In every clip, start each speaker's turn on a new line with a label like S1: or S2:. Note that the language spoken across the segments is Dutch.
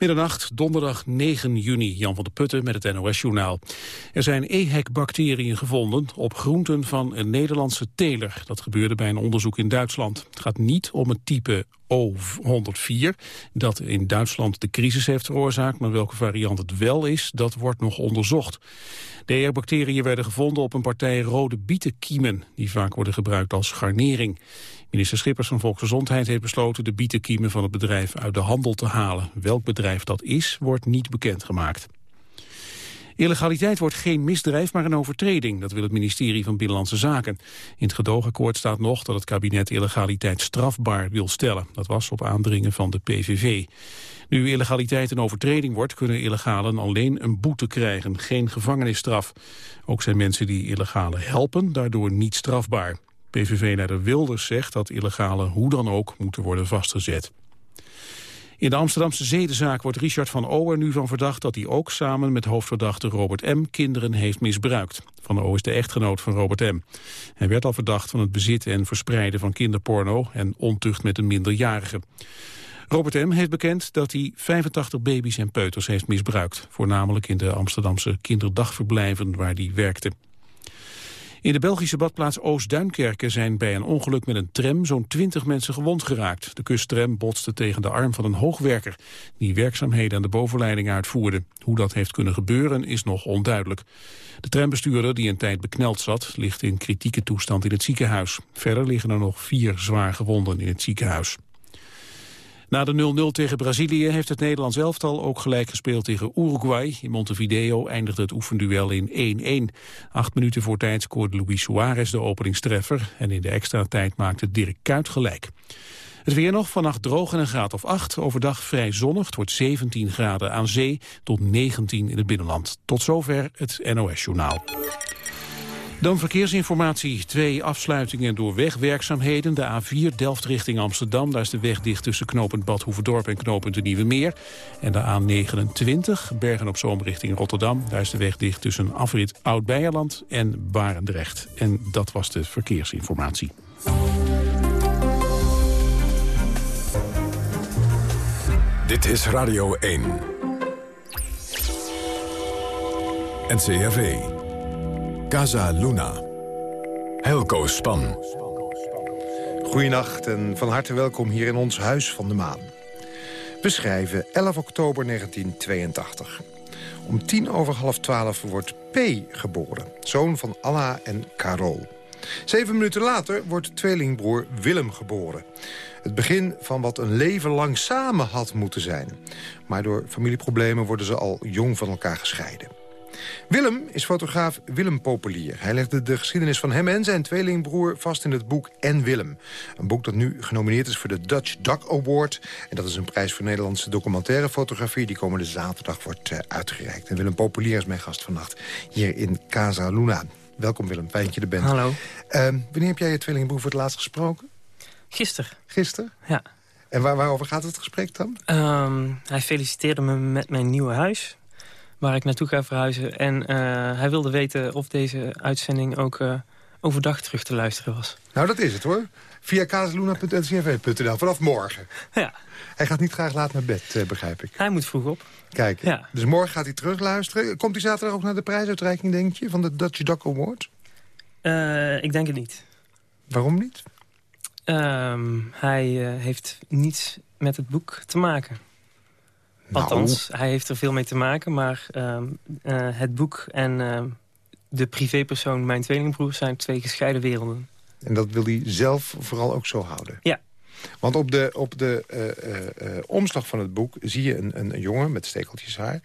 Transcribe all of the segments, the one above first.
S1: Middernacht, donderdag 9 juni, Jan van der Putten met het NOS-journaal. Er zijn EHEC-bacteriën gevonden op groenten van een Nederlandse teler. Dat gebeurde bij een onderzoek in Duitsland. Het gaat niet om het type O104, dat in Duitsland de crisis heeft veroorzaakt, maar welke variant het wel is, dat wordt nog onderzocht. De EHEC-bacteriën werden gevonden op een partij rode bietenkiemen, die vaak worden gebruikt als garnering. Minister Schippers van Volksgezondheid heeft besloten de bietenkiemen van het bedrijf uit de handel te halen. Welk bedrijf dat is, wordt niet bekendgemaakt. Illegaliteit wordt geen misdrijf, maar een overtreding. Dat wil het ministerie van Binnenlandse Zaken. In het gedoogakkoord staat nog dat het kabinet illegaliteit strafbaar wil stellen. Dat was op aandringen van de PVV. Nu illegaliteit een overtreding wordt, kunnen illegalen alleen een boete krijgen, geen gevangenisstraf. Ook zijn mensen die illegalen helpen daardoor niet strafbaar. PVV-leider Wilders zegt dat illegalen hoe dan ook moeten worden vastgezet. In de Amsterdamse zedenzaak wordt Richard van O er nu van verdacht dat hij ook samen met hoofdverdachte Robert M. kinderen heeft misbruikt. Van O is de echtgenoot van Robert M. Hij werd al verdacht van het bezitten en verspreiden van kinderporno en ontucht met een minderjarige. Robert M. heeft bekend dat hij 85 baby's en peuters heeft misbruikt. Voornamelijk in de Amsterdamse kinderdagverblijven waar hij werkte. In de Belgische badplaats Oost-Duinkerken zijn bij een ongeluk met een tram zo'n 20 mensen gewond geraakt. De kusttram botste tegen de arm van een hoogwerker die werkzaamheden aan de bovenleiding uitvoerde. Hoe dat heeft kunnen gebeuren is nog onduidelijk. De trambestuurder die een tijd bekneld zat ligt in kritieke toestand in het ziekenhuis. Verder liggen er nog vier zwaar gewonden in het ziekenhuis. Na de 0-0 tegen Brazilië heeft het Nederlands elftal ook gelijk gespeeld tegen Uruguay. In Montevideo eindigde het oefenduel in 1-1. Acht minuten voor tijd scoorde Luis Suarez de openingstreffer... en in de extra tijd maakte Dirk Kuyt gelijk. Het weer nog, vannacht droog en een graad of 8. Overdag vrij zonnig, het wordt 17 graden aan zee tot 19 in het binnenland. Tot zover het NOS-journaal. Dan verkeersinformatie. Twee afsluitingen door wegwerkzaamheden. De A4 Delft richting Amsterdam. Daar is de weg dicht tussen knooppunt Bad Hoeverdorp en knooppunt de Nieuwe Meer. En de A29 Bergen op Zoom richting Rotterdam. Daar is de weg dicht tussen afrit Oud-Beijerland en Barendrecht. En dat was de verkeersinformatie.
S2: Dit is Radio 1. NCRV. Casa Luna. Helco Span.
S3: Goedenacht en van harte welkom hier in ons Huis van de Maan. We schrijven 11 oktober 1982. Om tien over half twaalf wordt P geboren. Zoon van Anna en Carol. Zeven minuten later wordt tweelingbroer Willem geboren. Het begin van wat een leven lang samen had moeten zijn. Maar door familieproblemen worden ze al jong van elkaar gescheiden. Willem is fotograaf Willem Populier. Hij legde de geschiedenis van hem en zijn tweelingbroer vast in het boek En Willem. Een boek dat nu genomineerd is voor de Dutch Duck Award. En dat is een prijs voor Nederlandse documentaire fotografie... die komende zaterdag wordt uh, uitgereikt. En Willem Populier is mijn gast vannacht hier in Casa Luna. Welkom Willem, fijn dat je er bent.
S4: Hallo.
S3: Uh, wanneer heb jij je tweelingbroer voor het laatst gesproken?
S4: Gisteren.
S3: Gisteren?
S4: Ja.
S3: En waar, waarover gaat het gesprek dan?
S4: Um, hij feliciteerde me met mijn nieuwe huis waar ik naartoe ga verhuizen. En uh, hij wilde weten of deze uitzending ook uh, overdag terug te luisteren was.
S3: Nou, dat is het hoor. Via kazeluna.ncrv.nl vanaf morgen.
S4: Ja.
S3: Hij gaat niet graag laat naar bed, uh, begrijp ik.
S4: Hij moet vroeg op.
S3: Kijk,
S4: ja.
S3: dus morgen gaat hij terug luisteren. Komt hij zaterdag ook naar de prijsuitreiking, denk je, van de Dutch Duck Award?
S4: ik denk het niet.
S3: Waarom niet?
S4: Um, hij heeft niets met het boek te maken.
S3: Nou.
S4: Althans, hij heeft er veel mee te maken. Maar uh, uh, het boek en uh, de privépersoon, mijn tweelingbroer... zijn twee gescheiden werelden.
S3: En dat wil hij zelf vooral ook zo houden?
S4: Ja.
S3: Want op de, op de uh, omslag van het boek zie je een, een, jongen met stekeltjes haar.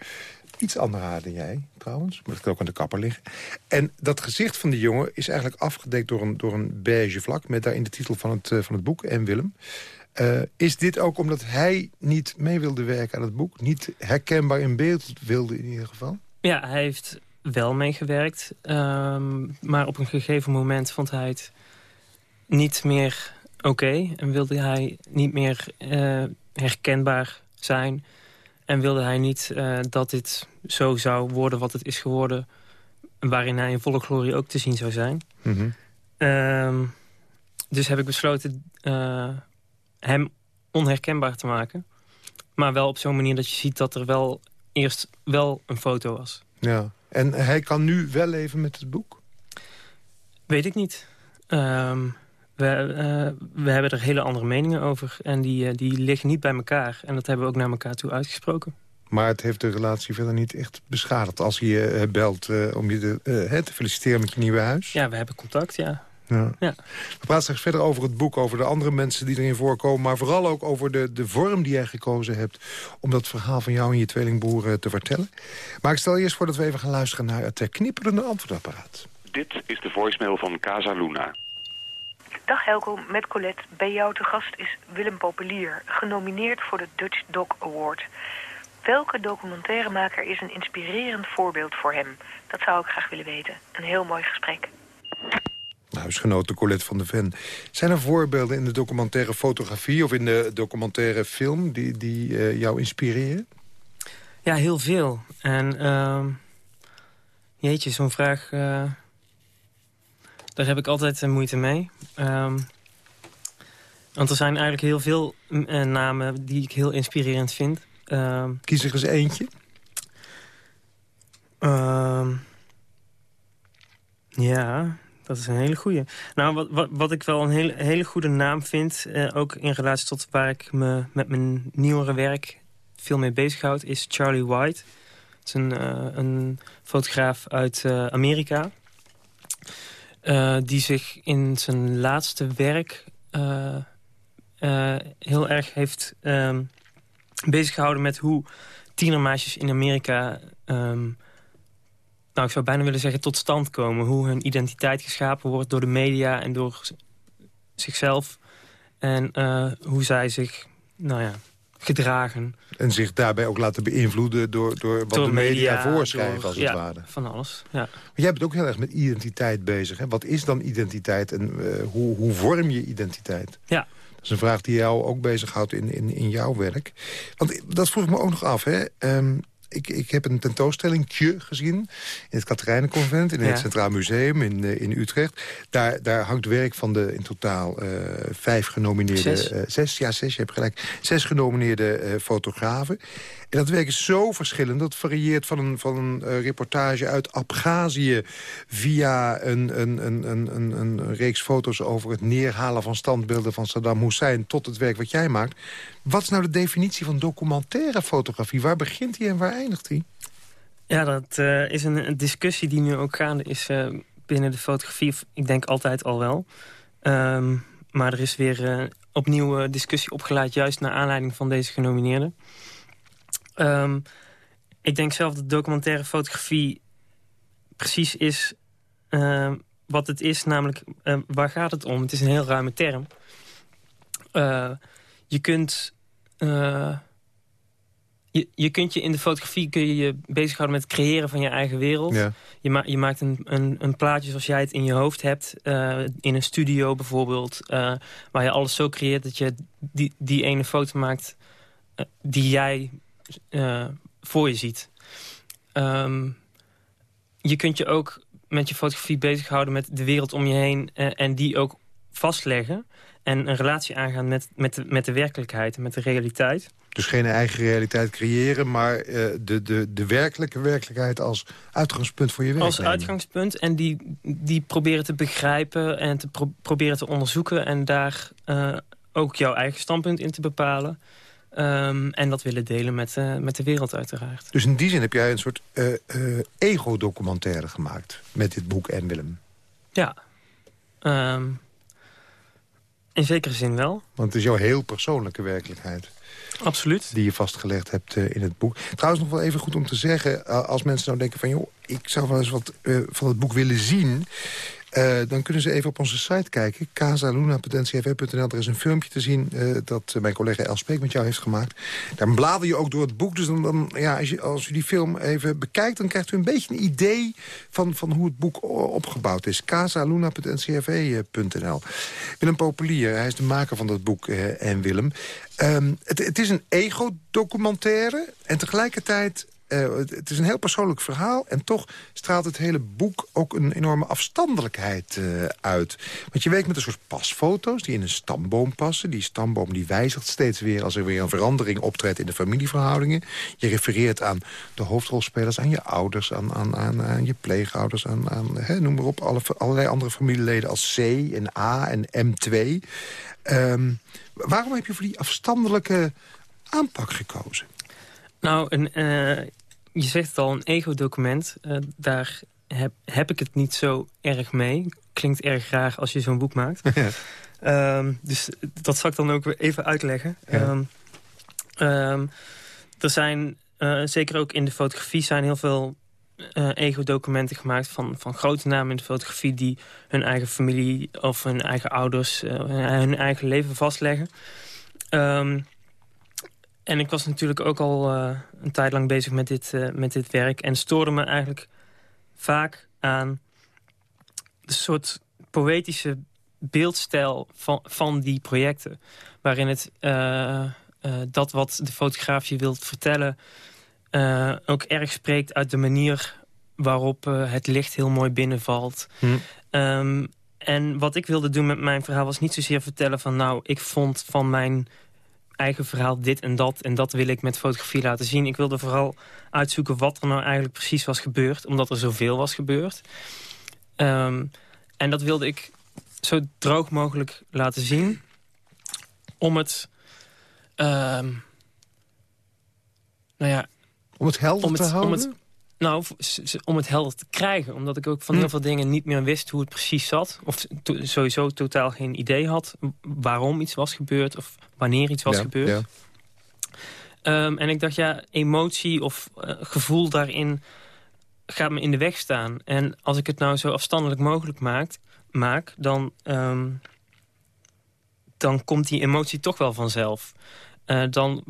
S3: Iets ander haar dan jij, trouwens. Maar dat kan ook aan de kapper liggen. En dat gezicht van die jongen is eigenlijk afgedekt door een, door een beige vlak... met daarin de titel van het, van het boek, en Willem. Uh, is dit ook omdat hij niet mee wilde werken aan het boek? Niet herkenbaar in beeld wilde in ieder geval?
S4: Ja, hij heeft wel meegewerkt. Um, maar op een gegeven moment vond hij het niet meer oké. Okay, en wilde hij niet meer uh, herkenbaar zijn. En wilde hij niet uh, dat dit zo zou worden wat het is geworden... waarin hij in volle glorie ook te zien zou zijn.
S3: Mm -hmm.
S4: um, dus heb ik besloten hem onherkenbaar te maken. maar wel op zo'n manier dat je ziet dat er wel eerst wel een foto was.
S3: Ja, en hij kan nu wel leven met het boek?
S4: Weet ik niet. Um, we, uh, we hebben er hele andere meningen over. En die, uh, die liggen niet bij elkaar. En dat hebben we ook naar elkaar toe uitgesproken.
S3: Maar het heeft de relatie verder niet echt beschadigd... als hij je uh, belt om je de, te feliciteren met je nieuwe huis?
S4: Ja, we hebben contact, ja.
S3: Ja. ja. We praten straks verder over het boek, over de andere mensen die erin voorkomen... maar vooral ook over de, de vorm die jij gekozen hebt... om dat verhaal van jou en je tweelingbroer te vertellen. Maar ik stel eerst voor dat we even gaan luisteren naar het knipperende antwoordapparaat.
S5: Dit is de voicemail van Casa Luna.
S6: Dag Helco, met Colette. Bij jou te gast is Willem Populier, genomineerd voor de Dutch Doc Award. Welke documentairemaker is een inspirerend voorbeeld voor hem? Dat zou ik graag willen weten. Een heel mooi gesprek.
S3: Huisgenote Colette van de Ven. Zijn er voorbeelden in de documentaire fotografie... of in de documentaire film die, die uh, jou inspireren?
S4: Ja, heel veel. En uh, jeetje, zo'n vraag... Uh, daar heb ik altijd uh, moeite mee. Um, want er zijn eigenlijk heel veel uh, namen die ik heel inspirerend vind. Um,
S3: Kies er eens eentje.
S4: Um, ja, dat is een hele goede. Nou, wat, wat, wat ik wel een hele, hele goede naam vind... Uh, ook in relatie tot waar ik me met mijn nieuwere werk veel mee bezighoud... is Charlie White. Het is een, een fotograaf uit Amerika... Uh, die zich in zijn laatste werk heel erg heeft um, bezig gehouden met hoe tienermeisjes in Amerika... Um, nou, ik zou bijna willen zeggen tot stand komen. Hoe hun identiteit geschapen wordt door de media en door zichzelf. En hoe zij zich, nou ja, gedragen.
S3: En zich daarbij ook laten beïnvloeden door, door wat door de media, media voorschrijven, door, als het
S4: ja,
S3: ware.
S4: van alles, ja. Maar
S3: jij bent ook heel erg met identiteit bezig. Hè? Wat is dan identiteit en uh, hoe, hoe vorm je identiteit?
S4: Ja.
S3: Dat is een vraag die jou ook bezighoudt in, in, in jouw werk. Want dat vroeg ik me ook nog af. Hè? Um, ik, ik heb een tentoonstelling gezien in het Katerijnenconvent... in het. Centraal Museum in, uh, in Utrecht. Daar, daar hangt werk van de in totaal uh, vijf genomineerde...
S4: Zes.
S3: Uh, zes, ja, zes, je hebt gelijk. Zes genomineerde fotografen. En dat werk is zo verschillend. Dat varieert van een, van een reportage uit Abhazie... via een, een, een, een, een, een reeks foto's over het neerhalen van standbeelden van Saddam Hussein... tot het werk wat jij maakt. Wat is nou de definitie van documentaire fotografie? Waar begint die en waar eindigt die?
S4: Ja, dat uh, is een, discussie die nu ook gaande is uh, binnen de fotografie. Ik denk altijd al wel. Um, maar er is weer uh, opnieuw discussie opgeleid... juist naar aanleiding van deze genomineerden. Um, ik denk zelf dat documentaire fotografie precies is uh, wat het is. Namelijk, waar gaat het om? Het is een heel ruime term. Je kunt... Je, je, kunt je in de fotografie kun je, je bezighouden met het creëren van je eigen wereld.
S3: Ja.
S4: Je, ma je, maakt een, een, een, plaatje zoals jij het in je hoofd hebt. in een studio bijvoorbeeld. waar je alles zo creëert dat je die, die ene foto maakt... die jij voor je ziet. Um, je kunt je ook met je fotografie bezighouden met de wereld om je heen... En die ook vastleggen. En een relatie aangaan met, met, de, met de werkelijkheid en met de realiteit.
S3: Dus geen eigen realiteit creëren, maar uh, de, de, de werkelijke werkelijkheid als uitgangspunt voor je werk
S4: Als
S3: nemen.
S4: uitgangspunt en die, die proberen te begrijpen en te pro proberen te onderzoeken... en daar uh, ook jouw eigen standpunt in te bepalen... Um, en dat willen delen met, uh, met de wereld uiteraard.
S3: Dus in die zin heb jij een soort ego-documentaire gemaakt... met dit boek en Willem.
S4: Ja. Um, in zekere zin wel.
S3: Want het is jouw heel persoonlijke werkelijkheid.
S4: Absoluut.
S3: Die je vastgelegd hebt in het boek. Trouwens nog wel even goed om te zeggen... als mensen nou denken van... joh, ik zou wel eens wat van het boek willen zien... Uh, dan kunnen ze even op onze site kijken. casaluna.ncrv.nl. Er is een filmpje te zien uh, dat mijn collega Els Speek met jou heeft gemaakt. Daar blader je ook door het boek. Dus dan, ja, als, je, als u die film even bekijkt... dan krijgt u een beetje een idee van, van hoe het boek opgebouwd is. casaluna.ncrv.nl. Willem Populier, hij is de maker van dat boek. En Willem. Um, het, het is een ego-documentaire. En tegelijkertijd eh, het, is een heel persoonlijk verhaal... en toch straalt het hele boek ook een enorme afstandelijkheid uh, uit. Want je werkt met een soort pasfoto's die in een stamboom passen. Die stamboom die wijzigt steeds weer als er weer een verandering optreedt... in de familieverhoudingen. Je refereert aan de hoofdrolspelers, aan je ouders... aan, aan, aan, je pleegouders, aan, aan noem maar op... Alle, allerlei andere familieleden als C en A en M2... Ehm, waarom heb je voor die afstandelijke aanpak gekozen?
S4: Nou, een, uh, je zegt het al, een ego-document. Uh, daar heb, heb ik het niet zo erg mee. Klinkt erg graag als je zo'n boek maakt. um, dus dat zal ik dan ook even uitleggen. Ja. Um, um, er zijn, uh, zeker ook in de fotografie, zijn heel veel uh, ego-documenten gemaakt van, van grote namen in de fotografie... die hun eigen familie of hun eigen ouders, uh, hun eigen leven vastleggen. Um, en ik was natuurlijk ook al uh, een tijd lang bezig met dit, uh, met dit werk... en stoorde me eigenlijk vaak aan de soort poëtische beeldstijl van, van die projecten. Waarin het uh, dat wat de fotograaf je wilt vertellen... ook erg spreekt uit de manier waarop het licht heel mooi binnenvalt. Hm. Um, en wat ik wilde doen met mijn verhaal was niet zozeer vertellen van... nou, ik vond van mijn eigen verhaal dit en dat. En dat wil ik met fotografie laten zien. Ik wilde vooral uitzoeken wat er nou eigenlijk precies was gebeurd. Omdat er zoveel was gebeurd. Um, en dat wilde ik zo droog mogelijk laten zien. Om het... Um, nou ja...
S3: Om het helder te houden?
S4: Om het, nou, om het helder te krijgen. Omdat ik ook van hm. heel veel dingen niet meer wist hoe het precies zat. Of to sowieso totaal geen idee had waarom iets was gebeurd. Of wanneer iets was gebeurd. Ja. Um, en ik dacht, ja, emotie of uh, gevoel daarin gaat me in de weg staan. En als ik het nou zo afstandelijk mogelijk maak, maak dan, um, dan komt die emotie toch wel vanzelf. Uh, dan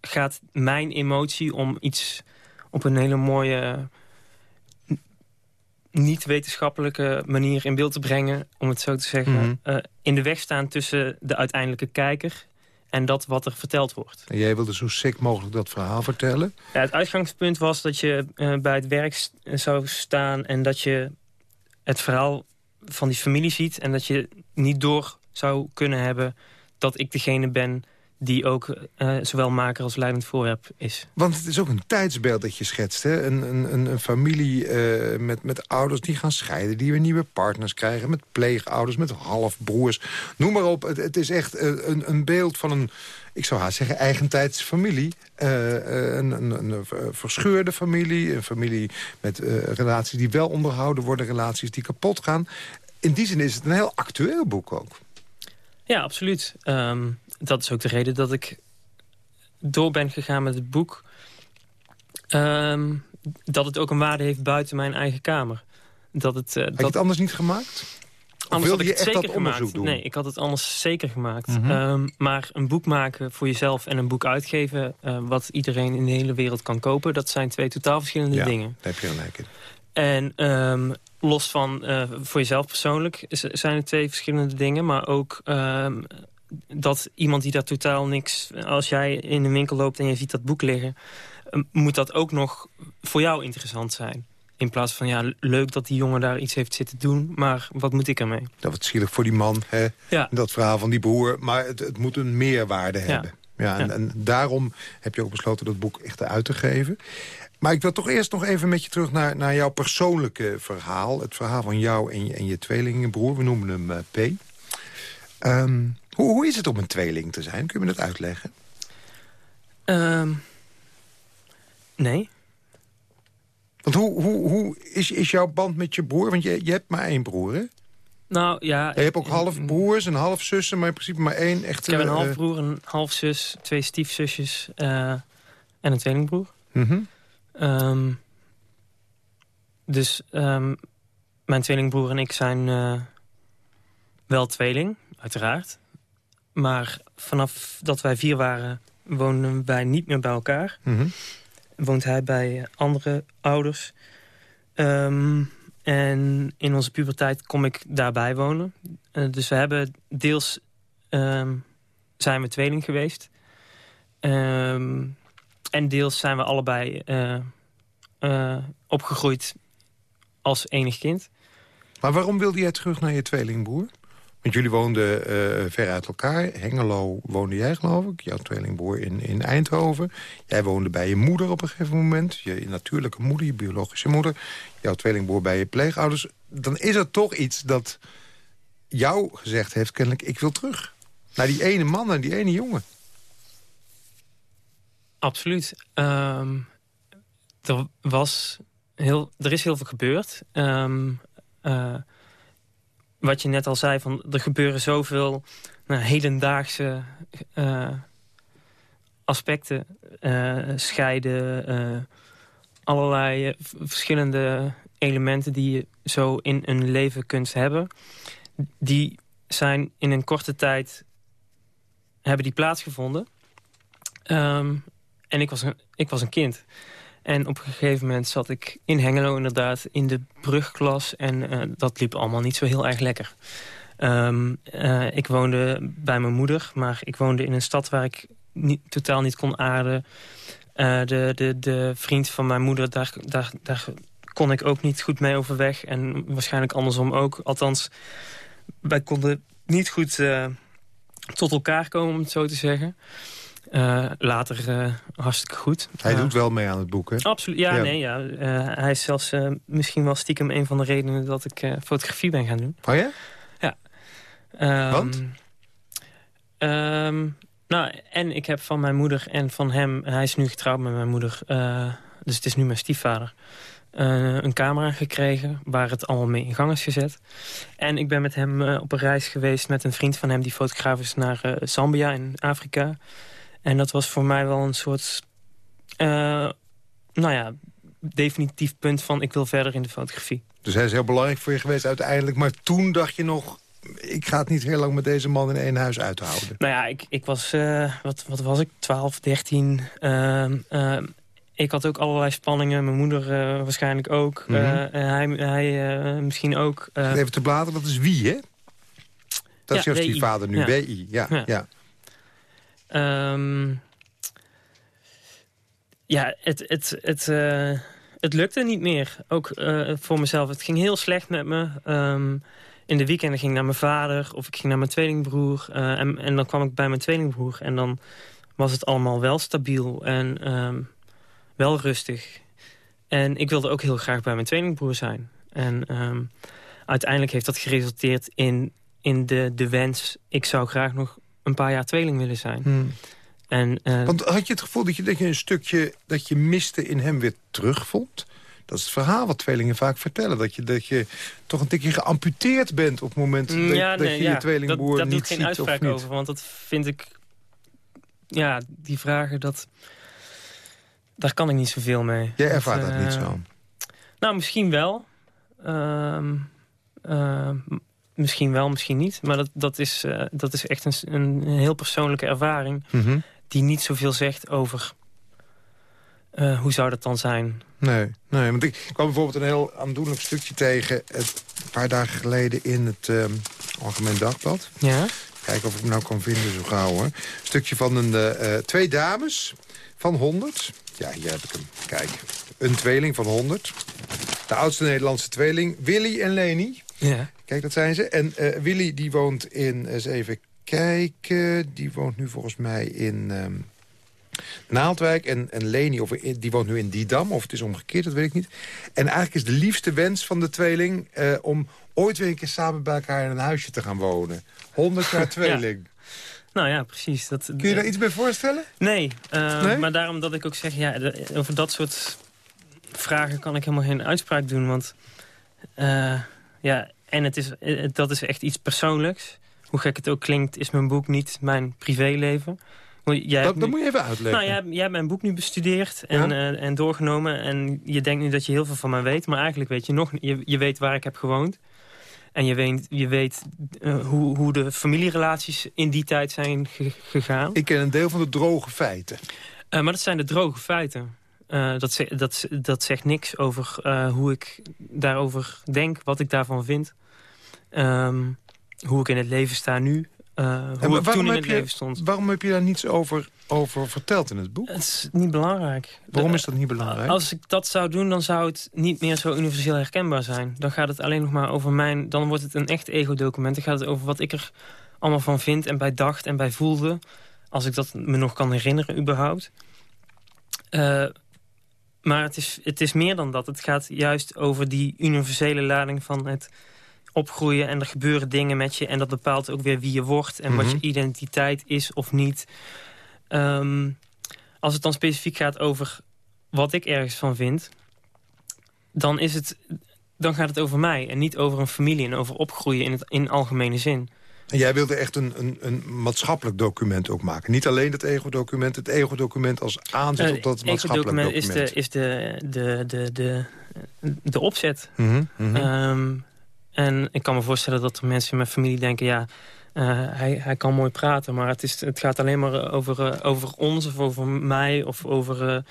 S4: gaat mijn emotie om iets op een hele mooie niet-wetenschappelijke manier in beeld te brengen... om het zo te zeggen, mm uh, in de weg staan tussen de uiteindelijke kijker... en dat wat er verteld wordt.
S3: En jij wilde zo sick mogelijk dat verhaal vertellen?
S4: Ja, het uitgangspunt was dat je uh, bij het werk zou staan... en dat je het verhaal van die familie ziet... en dat je niet door zou kunnen hebben dat ik degene ben die ook uh, zowel maker als leidend voorwerp is.
S3: Want het is ook een tijdsbeeld dat je schetst. Hè? Een, een, een familie uh, met, met ouders die gaan scheiden... die weer nieuwe partners krijgen, met pleegouders, met halfbroers. Noem maar op, het, het is echt een, een beeld van een... ik zou haast zeggen, eigentijds familie. Uh, een, een, een, verscheurde familie, een familie met relaties die wel onderhouden worden... relaties die kapot gaan. In die zin is het een heel actueel boek ook.
S4: Ja, absoluut. Um, dat is ook de reden dat ik door ben gegaan met het boek. Um, dat het ook een waarde heeft buiten mijn eigen kamer. Dat het, uh,
S3: Had je dat... het anders niet gemaakt? Anders wilde je echt dat onderzoek
S4: gemaakt.
S3: doen?
S4: Nee, ik had het anders zeker gemaakt. Mm -hmm. um, maar een boek maken voor jezelf en een boek uitgeven... Uh, wat iedereen in de hele wereld kan kopen... dat zijn twee totaal verschillende
S3: ja,
S4: dingen.
S3: daar heb je gelijk in.
S4: En um, los van uh, voor jezelf persoonlijk zijn het twee verschillende dingen. Maar ook um, dat iemand die daar totaal niks... Als jij in een winkel loopt en je ziet dat boek liggen... moet dat ook nog voor jou interessant zijn. In plaats van, ja, leuk dat die jongen daar iets heeft zitten doen... maar wat moet ik ermee?
S3: Dat wordt zielig voor die man, hè?
S4: Ja.
S3: Dat verhaal van die broer. Maar het, het moet een meerwaarde hebben. Ja, en, ja. en, daarom heb je ook besloten dat boek echt uit te geven. Maar ik wil toch eerst nog even met je terug naar, naar jouw persoonlijke verhaal. Het verhaal van jou en je, en je tweelingenbroer. We noemen hem uh, P. Um, hoe, hoe, is het om een tweeling te zijn? Kun je me dat uitleggen?
S4: Um, nee.
S3: Want hoe, hoe, hoe is, is jouw band met je broer? Want je, je hebt maar één broer, hè?
S4: Nou, ja...
S3: Je hebt ook half broers en half zussen, maar in principe maar één echte...
S4: Ik heb een half broer, een half zus, twee stiefzusjes uh, en een tweelingbroer.
S3: Mm -hmm.
S4: um, dus um, mijn tweelingbroer en ik zijn uh, wel tweeling, uiteraard. Maar vanaf dat wij vier waren, woonden wij niet meer bij elkaar.
S3: Mm -hmm.
S4: Woont hij bij andere ouders. Um, en in onze puberteit kom ik daarbij wonen. Uh, dus we hebben deels um, zijn we tweeling geweest. Um, en deels zijn we allebei opgegroeid als enig kind.
S3: Maar waarom wilde jij terug naar je tweelingbroer? Want jullie woonden uh, ver uit elkaar. Hengelo woonde jij, geloof ik. Jouw tweelingbroer in, in Eindhoven. Jij woonde bij je moeder op een gegeven moment. Je natuurlijke moeder, je biologische moeder. Jouw tweelingbroer bij je pleegouders. Dan is er toch iets dat jou gezegd heeft, kennelijk, ik wil terug. Naar die ene man en die ene jongen.
S4: Absoluut. Ehm, er, was heel, er is heel veel gebeurd. Um, wat je net al zei, van, er gebeuren zoveel nou, hedendaagse uh, aspecten. Uh, scheiden, allerlei verschillende elementen die je zo in een leven kunt hebben. Die zijn in een korte tijd, hebben die plaatsgevonden. Um, en ik was, een, ik was een kind. En op een gegeven moment zat ik in Hengelo inderdaad in de brugklas. En uh, dat liep allemaal niet zo heel erg lekker. Um, uh, ik woonde bij mijn moeder, maar ik woonde in een stad waar ik totaal niet kon aarden. Uh, de, de, de vriend van mijn moeder, daar, daar, daar kon ik ook niet goed mee overweg. En waarschijnlijk andersom ook. Althans, wij konden niet goed tot elkaar komen, om het zo te zeggen. Uh, later uh, hartstikke goed.
S3: Hij doet wel mee aan het boek, hè?
S4: Absoluut, ja, nee, ja. Uh, hij is zelfs misschien wel stiekem een van de redenen dat ik fotografie ben gaan doen.
S3: Oh ja?
S4: Ja.
S3: Um, Want?
S4: Um, nou, en ik heb van mijn moeder en van hem... Hij is nu getrouwd met mijn moeder, dus het is nu mijn stiefvader... een camera gekregen waar het allemaal mee in gang is gezet. En ik ben met hem op een reis geweest met een vriend van hem... die fotograaf is naar Zambia in Afrika... En dat was voor mij wel een soort... Uh, nou ja, definitief punt van ik wil verder in de fotografie.
S3: Dus hij is heel belangrijk voor je geweest uiteindelijk. Maar toen dacht je nog, ik ga het niet heel lang met deze man in één huis uithouden.
S4: Nou ja, ik, ik was, uh, wat, wat was ik, 12, 13. Uh, uh, ik had ook allerlei spanningen. Mijn moeder uh, waarschijnlijk ook. Mm -hmm. hij hij misschien ook.
S3: Even te bladeren, dat is wie, hè? Dat ja, is jouw vader nu, ja. Ja, ja. ja.
S4: Um, ja, het, het, het, uh, het lukte niet meer. Ook uh, voor mezelf. Het ging heel slecht met me. Um, in de weekenden ging ik naar mijn vader of ik ging naar mijn tweelingbroer. Uh, en, en dan kwam ik bij mijn tweelingbroer. En dan was het allemaal wel stabiel en um, wel rustig. En ik wilde ook heel graag bij mijn tweelingbroer zijn. En uiteindelijk heeft dat geresulteerd in, in de, de wens... ik zou graag nog een paar jaar tweeling willen zijn. Hmm. En, uh,
S3: Want had je het gevoel dat je, dat je een stukje dat je miste in hem weer terugvond? Dat is het verhaal wat tweelingen vaak vertellen. Dat je, dat je toch een tikje geamputeerd bent op het moment dat,
S4: ja,
S3: dat
S4: nee,
S3: je
S4: ja,
S3: je tweelingboer
S4: dat,
S3: niet
S4: ziet geen uitspraak over, want dat vind ik... Ja, die vragen, dat... Daar kan ik niet zoveel mee.
S3: Jij ervaart dat, uh, dat niet zo?
S4: Nou, misschien wel. Uh, Misschien wel, misschien niet. Maar dat, dat, is, uh, dat is echt een, een heel persoonlijke ervaring... Mm -hmm. die niet zoveel zegt over uh, hoe zou dat dan zijn.
S3: Nee, nee, want ik kwam bijvoorbeeld een heel aandoenlijk stukje tegen... een paar dagen geleden in het uh, Algemeen Dagblad.
S4: Ja?
S3: Kijken of ik hem nou kan vinden zo gauw hoor. Een stukje van een, uh, twee dames van 100. Ja, hier heb ik hem. Kijk, een tweeling van 100. De oudste Nederlandse tweeling, Willy en Leni.
S4: Ja.
S3: Kijk, dat zijn ze. En uh, Willy die woont in, eens even kijken... die woont nu volgens mij in um, Naaldwijk. En, en Leni of, die woont nu in Didam, of het is omgekeerd, dat weet ik niet. En eigenlijk is de liefste wens van de tweeling... Uh, om ooit weer een keer samen bij elkaar in een huisje te gaan wonen. 100 jaar tweeling.
S4: Ja. Nou ja, precies. Dat,
S3: Kun je daar iets bij voorstellen?
S4: Nee, uh, nee? maar daarom dat ik ook zeg... Ja, de, over dat soort vragen kan ik helemaal geen uitspraak doen. Want ja, en het is, dat is echt iets persoonlijks. Hoe gek het ook klinkt, is mijn boek niet mijn privéleven.
S3: Jij dat, moet je even uitleggen.
S4: Nou, jij, jij hebt mijn boek nu bestudeerd en, ja? uh, en doorgenomen. En je denkt nu dat je heel veel van mij weet. Maar eigenlijk weet je nog je, je weet waar ik heb gewoond. En je weet, je weet uh, hoe, hoe de familierelaties in die tijd zijn gegaan.
S3: Ik ken een deel van de droge feiten.
S4: Uh, maar dat zijn de droge feiten. Uh, dat, ze, dat, dat zegt niks over uh, hoe ik daarover denk, wat ik daarvan vind. Um, hoe ik in het leven sta nu. uh, hoe ik toen in het
S3: je,
S4: leven stond.
S3: Waarom heb je daar niets over, over verteld in het boek?
S4: Het is niet belangrijk.
S3: Waarom is dat niet belangrijk?
S4: Als ik dat zou doen, dan zou het niet meer zo universeel herkenbaar zijn. Dan gaat het alleen nog maar over mijn... Dan wordt het een echt ego-document. Dan gaat het over wat ik er allemaal van vind en bij dacht en bij voelde. Als ik dat me nog kan herinneren überhaupt. Maar het is, het is meer dan dat. Het gaat juist over die universele lading van het opgroeien... en er gebeuren dingen met je en dat bepaalt ook weer wie je wordt... en wat
S3: Mhm.
S4: je identiteit is of niet. Ehm, als het dan specifiek gaat over wat ik ergens van vind... dan, is het, dan gaat het over mij en niet over een familie... en over opgroeien in, het, in algemene zin.
S3: En jij wilde echt een, een, een maatschappelijk document ook maken. Niet alleen het ego-document, het ego-document als aanzet op dat
S4: Het
S3: maatschappelijk
S4: document
S3: document.
S4: is, de, is de, de, de, de, de opzet.
S3: Mhm, mhm.
S4: Ehm, en ik kan me voorstellen dat er mensen in mijn familie denken... ja, eh, hij, hij kan mooi praten, maar het, is, het gaat alleen maar over, eh, over ons... of over mij of over eh,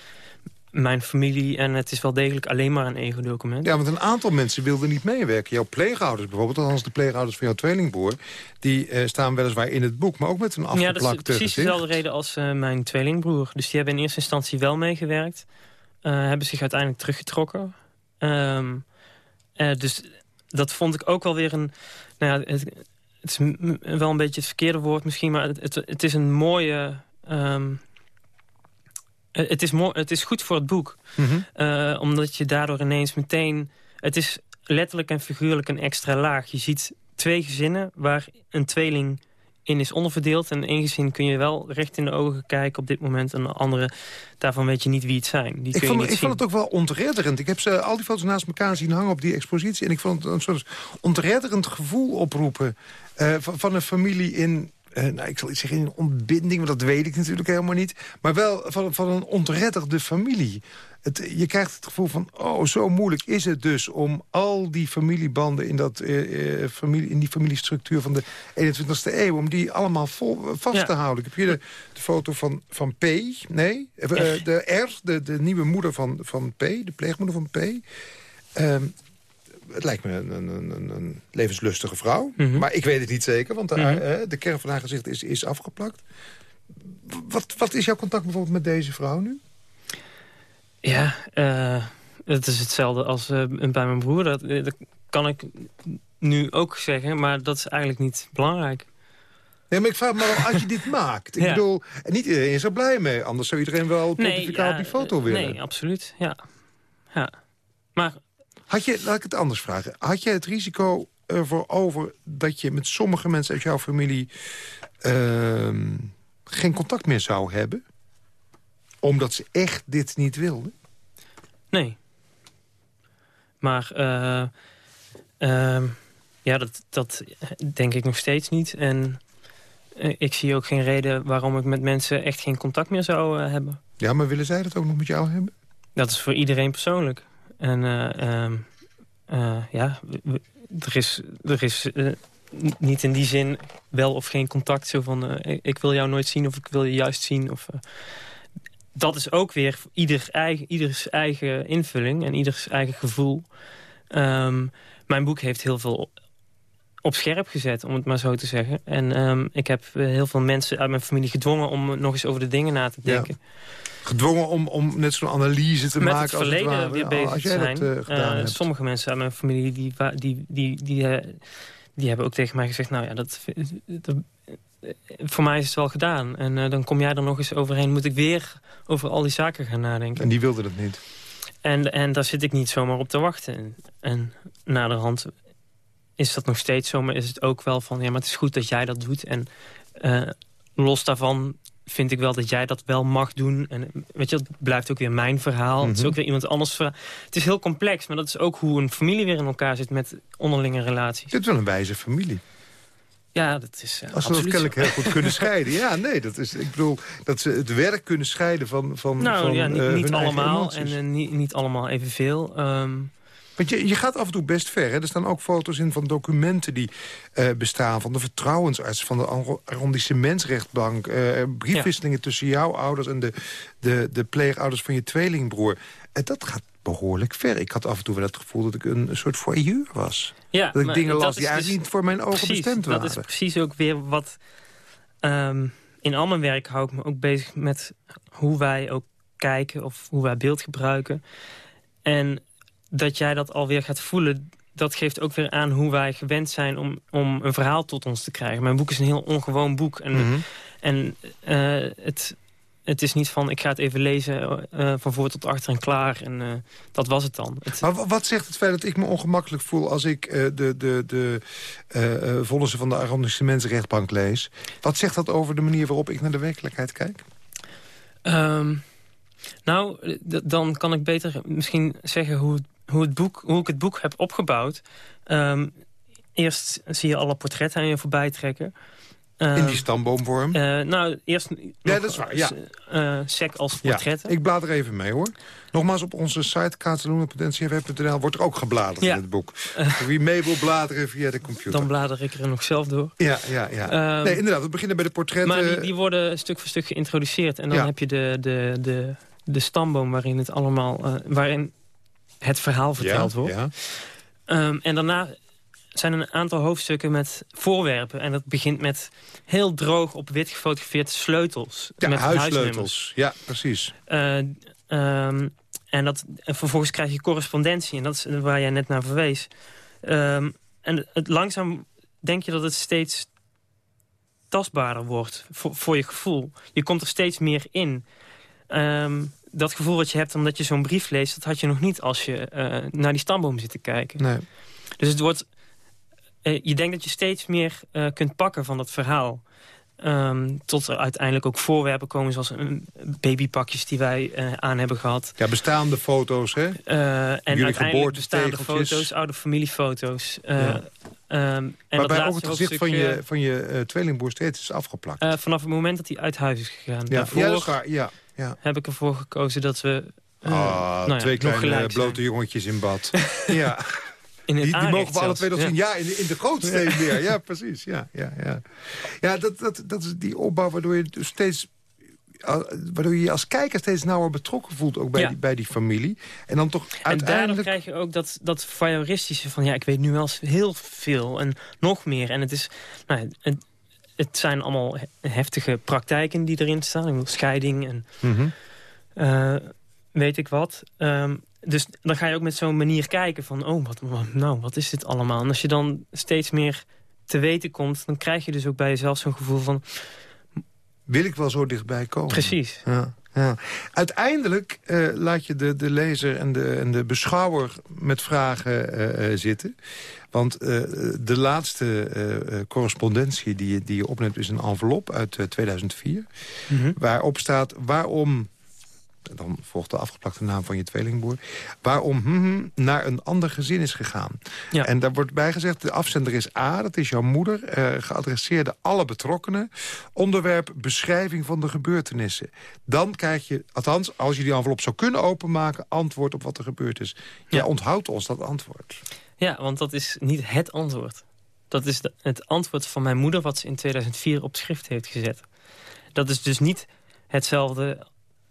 S4: mijn familie. En het is wel degelijk alleen maar een ego-document.
S3: Ja, want een aantal mensen wilden niet meewerken. Jouw pleegouders bijvoorbeeld, althans de pleegouders van jouw tweelingbroer... die eh, staan weliswaar in het boek, maar ook met een
S4: Ja, dat is
S3: afgeplakte
S4: precies
S3: gezicht.
S4: dezelfde reden als eh, mijn tweelingbroer. Dus die hebben in eerste instantie wel meegewerkt. eh, hebben zich uiteindelijk teruggetrokken. Ehm, eh, dus dat vond ik ook wel weer een... Nou ja, het, het is wel een beetje het verkeerde woord misschien... maar het, het, het is een mooie... ehm, eh, het, is het is goed voor het boek.
S3: Mhm.
S4: Eh, omdat je daardoor ineens meteen... Het is letterlijk en figuurlijk een extra laag. Je ziet twee gezinnen waar een tweeling in is onderverdeeld. En één gezin kun je wel recht in de ogen kijken op dit moment. En de andere, daarvan weet je niet wie het zijn. Die
S3: Ik,
S4: kun
S3: vond,
S4: je niet
S3: ik vond het ook wel ontredderend. Ik heb ze, al die foto's naast elkaar zien hangen op die expositie. En ik vond het een soort ontredderend gevoel oproepen... eh, van, van een familie in... eh, nou, ik zal iets zeggen in ontbinding, want dat weet ik natuurlijk helemaal niet. Maar wel van, van een ontredderde familie. Het, je krijgt het gevoel van, oh, zo moeilijk is het dus... om al die familiebanden in, dat, eh, eh, familie, in die familiestructuur van de 21ste eeuw... om die allemaal vol, vast
S4: Ja.
S3: te houden. Ik heb hier de, de foto van, van P. Nee, de R, de, de nieuwe moeder van, van P, de pleegmoeder van P. Ehm, het lijkt me een, een, een, een levenslustige vrouw.
S4: Mhm.
S3: Maar ik weet het niet zeker, want de, eh, de kern van haar gezicht is, is afgeplakt. Wat, wat is jouw contact bijvoorbeeld met deze vrouw nu?
S4: Ja, eh, het is hetzelfde als eh, bij mijn broer. Dat, dat kan ik nu ook zeggen, maar dat is eigenlijk niet belangrijk.
S3: Nee, maar ik vraag me wel, als je dit maakt. Ik
S4: Ja.
S3: bedoel, niet iedereen is er blij mee. Anders zou iedereen wel pontificaal
S4: ja,
S3: op die foto willen.
S4: Nee, absoluut. Ja. ja. Maar
S3: Had je, laat ik het anders vragen. Had je het risico ervoor over dat je met sommige mensen uit jouw familie... ehm, geen contact meer zou hebben? Omdat ze echt dit niet wilden?
S4: Nee. Maar eh, ehm, ja, dat, dat denk ik nog steeds niet. En eh, ik zie ook geen reden waarom ik met mensen echt geen contact meer zou eh, hebben.
S3: Ja, maar willen zij dat ook nog met jou hebben?
S4: Dat is voor iedereen persoonlijk. En eh, ehm, eh, ja, er is, er is eh, niet in die zin wel of geen contact. Zo van, ik- wil jou nooit zien of ik wil je juist zien. Of, dat is ook weer ieder eigen, ieders eigen invulling en ieders eigen gevoel. Ehm, mijn boek heeft heel veel op scherp gezet, om het maar zo te zeggen. En ehm, ik heb heel veel mensen uit mijn familie gedwongen... om nog eens over de dingen na te
S3: Ja. Gedwongen om, om net zo'n analyse te
S4: Met
S3: maken
S4: het
S3: als het
S4: verleden
S3: ware,
S4: weer bezig
S3: als
S4: te
S3: jij
S4: zijn.
S3: dat eh,
S4: Eh, sommige mensen uit mijn familie die, die, die, die, eh, die hebben ook tegen mij gezegd... nou ja, dat, dat- voor mij is het wel gedaan. En dan kom jij er nog eens overheen. Moet ik weer over al die zaken gaan nadenken.
S3: En die wilde dat niet.
S4: En, en daar zit ik niet zomaar op te wachten. En, en naderhand is dat nog steeds zo, maar is het ook wel van... ja, maar het is goed dat jij dat doet. En los daarvan vind ik wel dat jij dat wel mag doen. En weet je, het blijft ook weer mijn verhaal. Het is
S3: Mhm.
S4: ook weer iemand anders verhaal. Het is heel complex, maar dat is ook hoe een familie weer in elkaar zit... met onderlinge relaties.
S3: Dit is wel een wijze familie.
S4: Ja, dat is uh,
S3: Als ze dat kennelijk heel goed kunnen scheiden. Ja, nee, dat is, ik bedoel, dat ze het werk kunnen scheiden van, van,
S4: Nou
S3: van
S4: ja, niet,
S3: eh,
S4: niet allemaal en eh, niet, niet allemaal evenveel. Ehm
S3: Want je, je gaat af en toe best ver. Hè? Er staan ook foto's in van documenten die eh, bestaan... van de vertrouwensarts, van de arro- arrondissementsrechtbank... eh, briefwisselingen tussen jouw ouders en de, de, de pleegouders van je tweelingbroer. En dat gaat behoorlijk ver. Ik had af en toe wel het gevoel dat ik een, soort voyeur was.
S4: Ja,
S3: dat ik dingen las die eigenlijk
S4: dus
S3: niet voor mijn ogen
S4: precies,
S3: bestemd waren.
S4: Dat is precies ook weer wat... ehm, in al mijn werk hou ik me ook bezig met hoe wij ook kijken... of hoe wij beeld gebruiken. En dat jij dat alweer gaat voelen... dat geeft ook weer aan hoe wij gewend zijn om, om een verhaal tot ons te krijgen. Mijn boek is een heel ongewoon boek. En,
S3: Mhm.
S4: en eh, het, het is niet van, ik ga het even lezen eh, van voor tot achter en klaar. En eh, dat was het dan. Het,
S3: Maar wa- wat zegt het feit dat ik me ongemakkelijk voel... als ik eh, de, de, de eh, eh, vonnissen van de arrondissementsrechtbank lees? Wat zegt dat over de manier waarop ik naar de werkelijkheid kijk?
S4: Ehm, nou, eh, dan kan ik beter misschien zeggen hoe, hoe, het boek, hoe ik het boek heb opgebouwd. Ehm, eerst zie je alle portretten aan je voorbij trekken.
S3: In
S4: Ehm,
S3: die stamboomvorm?
S4: eh, nou, eerst
S3: Ja, dat is waar, ja.
S4: eh, sec als
S3: ja,
S4: portretten.
S3: ik blader even mee, hoor. Nogmaals, op onze site kaatseloenen.ncrv.nl wordt er ook gebladerd
S4: Ja.
S3: in het boek. Voor Wie mee wil bladeren via de computer.
S4: Dan blader ik er nog zelf door.
S3: Ja, ja, ja.
S4: Ehm,
S3: nee, inderdaad, we beginnen bij de portretten.
S4: Maar die, die worden stuk voor stuk geïntroduceerd. En dan
S3: Ja.
S4: heb je de, de, de, de stamboom waarin het allemaal... eh, waarin het verhaal verteld
S3: ja,
S4: wordt.
S3: Ja.
S4: Ehm, en daarna zijn er een aantal hoofdstukken met voorwerpen. En dat begint met heel droog op wit gefotografeerde sleutels.
S3: Ja,
S4: met
S3: huissleutels. Ja, precies.
S4: Eh, ehm, en, dat, en vervolgens krijg je correspondentie. En dat is waar jij net naar verwees. Ehm, en het, langzaam denk je dat het steeds tastbaarder wordt voor, voor je gevoel. Je komt er steeds meer in. Dat gevoel wat je hebt omdat je zo'n brief leest... dat had je nog niet als je eh, naar die stamboom zit te kijken.
S3: Nee.
S4: Dus het wordt... eh, je denkt dat je steeds meer eh, kunt pakken van dat verhaal. Ehm, tot er uiteindelijk ook voorwerpen komen... zoals een babypakjes die wij aan hebben gehad.
S3: Ja, bestaande foto's, hè?
S4: Eh, en
S3: Jullie
S4: uiteindelijk bestaande foto's, oude familiefoto's. eh,
S3: Ja.
S4: ehm, en
S3: Waarbij ook het gezicht van je, van je tweelingbroer steeds is afgeplakt.
S4: vanaf het moment dat hij uit huis is gegaan.
S3: ja,
S4: Daarvoor
S3: ja. Ja,
S4: heb ik ervoor gekozen dat we... eh,
S3: Ah,
S4: nou ja,
S3: twee kleine blote jongetjes in bad. ja,
S4: In
S3: die, die mogen we alle twee nog zien. Ja, in de, in de grootsteen weer. Ja, precies. Ja, ja, ja. ja dat, dat, dat is die opbouw waardoor je dus steeds... Waardoor je je als kijker steeds nauwer betrokken voelt, ook bij,
S4: Ja.
S3: die, bij die familie. En dan toch
S4: En
S3: uiteindelijk...
S4: krijg je ook dat, dat voyeuristische van... ja, ik weet nu wel heel veel en nog meer. En het is... Nou, het, het zijn allemaal he- heftige praktijken die erin staan. Ik bedoel, scheiding en
S3: Mhm.
S4: eh, weet ik wat. Ehm, dus dan ga je ook met zo'n manier kijken van... oh, wat, wat- nou, wat is dit allemaal? En als je dan steeds meer te weten komt... dan krijg je dus ook bij jezelf zo'n gevoel van...
S3: Wil ik wel zo dichtbij komen?
S4: precies.
S3: Ja, ja. Uiteindelijk eh, laat je de, de lezer en de, en de beschouwer met vragen eh, eh, zitten. Want de laatste correspondentie die je, die je opneemt is een envelop uit eh, 2004.
S4: Mhm.
S3: Waarop staat waarom... Dan volgt de afgeplakte naam van je tweelingbroer. Waarom hm, naar een ander gezin is gegaan.
S4: Ja.
S3: En daar wordt bijgezegd, de afzender is A, dat is jouw moeder. eh geadresseerde alle betrokkenen. Onderwerp beschrijving van de gebeurtenissen. Dan krijg je, althans, als je die envelop zou kunnen openmaken... antwoord op wat er gebeurd is. Jij
S4: Ja.
S3: onthoudt ons dat antwoord.
S4: Ja, want dat is niet het antwoord. Dat is de- het antwoord van mijn moeder wat ze in 2004 op schrift heeft gezet. Dat is dus niet hetzelfde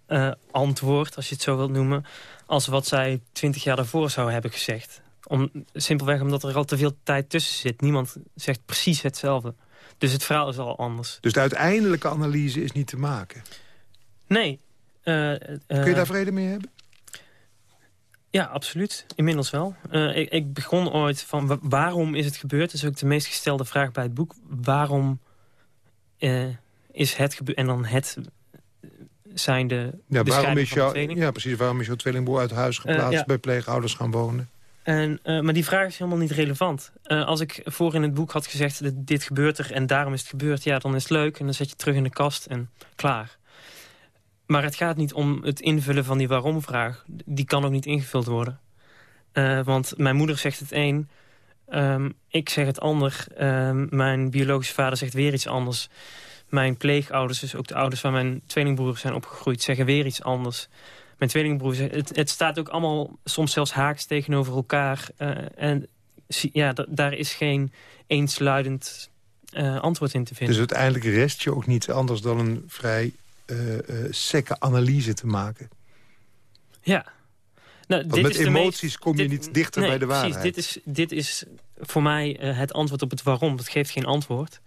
S4: eh, antwoord, als je het zo wilt noemen... als wat zij twintig jaar daarvoor zou hebben gezegd. Om, simpelweg omdat er al te veel tijd tussen zit. Niemand zegt precies hetzelfde. Dus het verhaal is al anders.
S3: Dus de uiteindelijke analyse is niet te maken.
S4: Nee. eh, eh,
S3: Kun je daar vrede mee hebben?
S4: Ja, absoluut. Inmiddels wel. Ik, ik begon ooit van wa- waarom is het gebeurd? Dat is ook de meest gestelde vraag bij het boek. Waarom is het gebeurd? En dan het zijn de
S3: Ja, waarom is
S4: de
S3: ja, precies. Waarom is jouw tweelingbroer uit huis geplaatst...
S4: ja.
S3: bij pleegouders gaan wonen?
S4: En, eh, maar die vraag is helemaal niet relevant. Eh, als ik voor in het boek had gezegd, dit, dit gebeurt er en daarom is het gebeurd... ja, dan is het leuk en dan zet je het terug in de kast en klaar. Maar het gaat niet om het invullen van die waarom-vraag. Die kan ook niet ingevuld worden. Eh, want mijn moeder zegt het een, ehm, ik zeg het ander. ehm, mijn biologische vader zegt weer iets anders. Mijn pleegouders, dus ook de ouders waar mijn tweelingbroers zijn opgegroeid... zeggen weer iets anders. Mijn tweelingbroer. Het, het staat ook allemaal soms zelfs haaks tegenover elkaar. eh, en ja, da- daar is geen eensluidend eh, antwoord in te vinden.
S3: Dus uiteindelijk rest je ook niets anders dan een vrij eh sekke analyse te maken.
S4: Ja. Nou,
S3: Want
S4: dit
S3: met
S4: is
S3: emoties
S4: meest-
S3: kom je
S4: dit-
S3: niet dichter
S4: nee,
S3: bij de waarheid.
S4: Precies, dit is, dit is voor mij het antwoord op het waarom. Het geeft geen antwoord.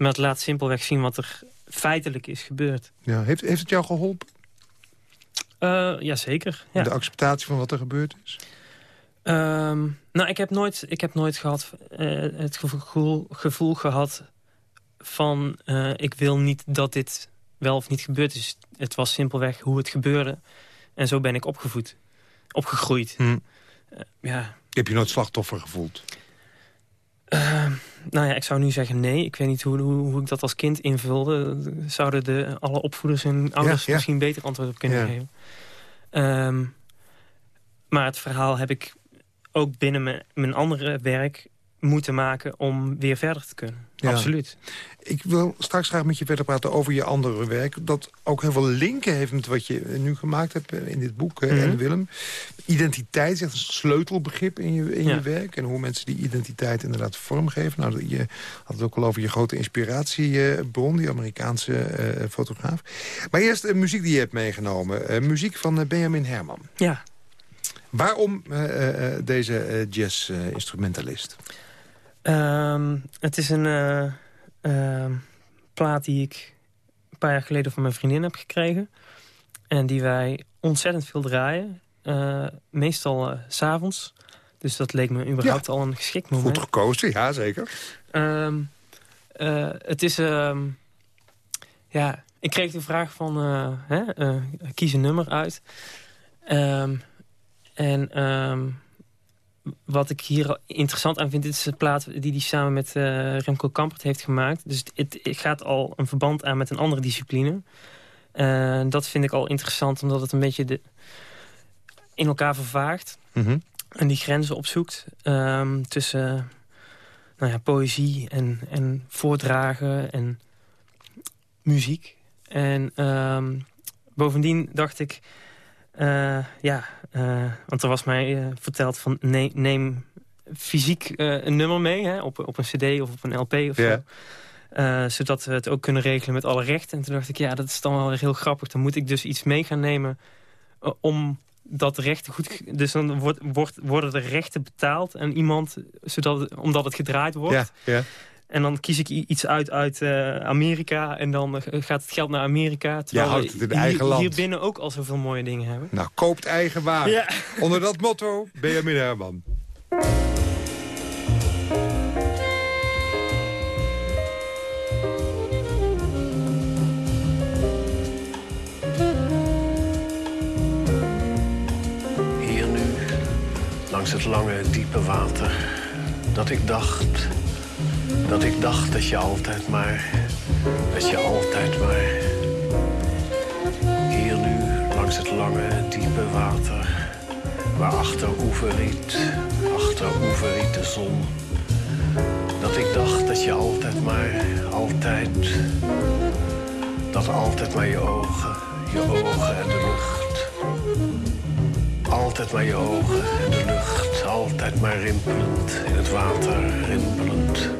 S4: Maar het laat simpelweg zien wat er feitelijk is gebeurd.
S3: Ja, heeft, heeft het jou geholpen?
S4: Uh, Jazeker. Ja.
S3: De acceptatie van wat er gebeurd is?
S4: Um, nou, ik heb nooit, ik heb nooit gehad, uh, het gevoel, gevoel gehad van... Uh, ik wil niet dat dit wel of niet gebeurd is. Het was simpelweg hoe het gebeurde. En zo ben ik opgevoed. Opgegroeid.
S3: Hm.
S4: ja.
S3: Heb je nooit slachtoffer gevoeld?
S4: Uh, nou ja, ik zou nu zeggen nee. Ik weet niet hoe, hoe, hoe ik dat als kind invulde. Zouden de, alle opvoeders en ouders
S3: ja, ja.
S4: misschien beter antwoord op kunnen
S3: Ja.
S4: geven. Um, maar het verhaal heb ik ook binnen mijn, mijn andere werk moeten maken om weer verder te kunnen.
S3: Ja.
S4: Absoluut.
S3: Ik wil straks graag met je verder praten over je andere werk. Dat ook heel veel linken heeft met wat je nu gemaakt hebt in dit boek, eh,
S4: Mhm.
S3: en Willem. Identiteit is echt een sleutelbegrip in, je, in
S4: Ja.
S3: je werk. En hoe mensen die identiteit inderdaad vormgeven. Nou, je had het ook al over je grote inspiratiebron, die Amerikaanse eh, fotograaf. Maar eerst de muziek die je hebt meegenomen. Eh, muziek van eh, Benjamin Herman.
S4: Ja.
S3: Waarom eh, eh, deze eh, jazz-instrumentalist?
S4: Um, het is een uh, uh, plaat die ik een paar jaar geleden van mijn vriendin heb gekregen. En die wij ontzettend veel draaien. Uh, meestal s s'avonds. Dus dat leek me überhaupt
S3: Ja.
S4: al een geschikt moment.
S3: Goed gekozen, ja zeker.
S4: Um, het is... Um, ja, ik kreeg de vraag van... Hè, kies een nummer uit. En wat ik hier interessant aan vind, dit is een plaat die hij samen met uh, Remco Kampert heeft gemaakt. Dus het, het, gaat al een verband aan met een andere discipline. Uh, dat vind ik al interessant, omdat het een beetje de, in elkaar vervaagt.
S3: Mm -hmm.
S4: En die grenzen opzoekt um, tussen nou ja, poëzie en, en voordragen en muziek. En um, bovendien dacht ik... Uh, ja, uh, want er was mij uh, verteld van neem, neem fysiek een nummer mee hè, op, op een cd of op een LP of zo. zodat we het ook kunnen regelen met alle rechten. En toen dacht ik, ja, dat is dan wel heel grappig. Dan moet ik dus iets mee gaan nemen om dat recht goed... Dus dan wordt, wordt, worden de rechten betaald aan iemand zodat, omdat het gedraaid wordt.
S3: Ja, ja.
S4: En dan kies ik iets uit uit uh, Amerika. En dan gaat het geld naar Amerika. Terwijl
S3: ja, houdt het in
S4: we
S3: eigen
S4: hier,
S3: land.
S4: hier binnen ook al zoveel mooie dingen hebben.
S3: Nou, koopt eigen waar.
S4: Ja.
S3: Onder dat motto, Benjamin Herman.
S7: Hier nu, langs het lange, diepe water, dat ik dacht dat ik dacht dat je altijd maar, dat je altijd maar. Hier nu, langs het lange, diepe water, waar achter oeveriet, achter oeveriet de zon. Dat ik dacht dat je altijd maar, altijd, dat altijd maar je ogen, je ogen en de lucht. Altijd maar je ogen en de lucht, altijd maar rimpelend in het water, rimpelend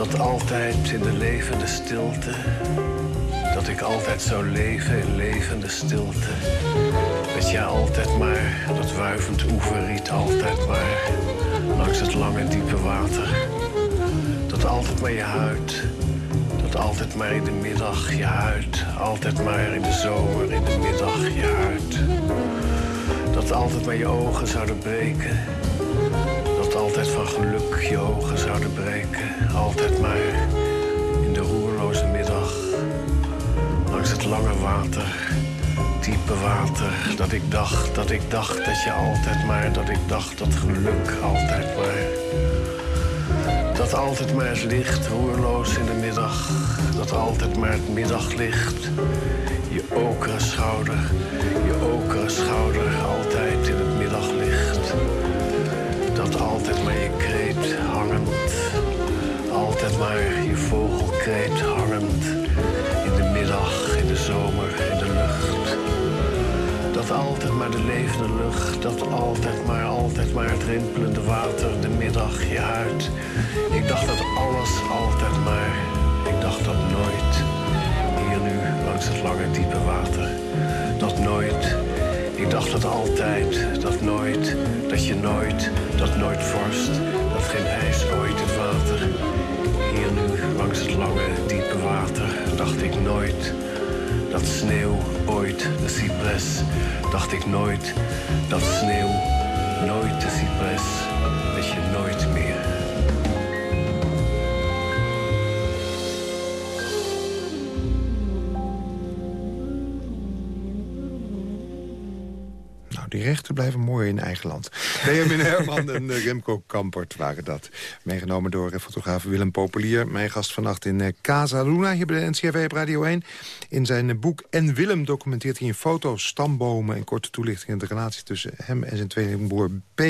S7: dat altijd in de levende stilte, dat ik altijd zou leven in levende stilte. Dat jij altijd maar, dat wuivend oeverriet, altijd maar langs het lange diepe water. Dat altijd maar je huid, dat altijd maar in de middag je huid, altijd maar in de zomer in de middag je huid. Dat altijd maar je ogen zouden breken altijd van geluk je ogen zouden breken. Altijd maar in de roerloze middag. Langs het lange water, diepe water. Dat ik dacht, dat ik dacht dat je altijd maar, dat ik dacht dat geluk altijd maar. Dat altijd maar het licht, roerloos in de middag. Dat altijd maar het middaglicht. Je okere schouder, je okere schouder, altijd in het middaglicht altijd maar je kreet hangend. Altijd maar je vogelkreet hangend. In de middag, in de zomer, in de lucht. Dat altijd maar de levende lucht. Dat altijd maar, altijd maar het rimpelende water. De middag, je huid. Ik dacht dat alles altijd maar. Ik dacht dat nooit. Hier nu, langs het lange diepe water. Dat nooit. Ik dat altijd, dat nooit, dat je nooit, dat nooit vorst, dat geen ijs ooit het water. Hier nu, langs het lange, diepe water, dacht ik nooit dat sneeuw ooit de cypres. Dacht ik nooit dat sneeuw nooit de cypres, dat je nooit meer.
S3: Nou, die rechten blijven mooi in eigen land. Benjamin Herman en uh, Remco Kampert waren dat. Meegenomen door uh, fotograaf Willem Populier. Mijn gast vannacht in uh, Casa Luna, hier bij de NCRV op Radio 1. In zijn boek En Willem documenteert hij in foto's, stambomen... en korte toelichtingen de relatie tussen hem en zijn tweelingbroer P.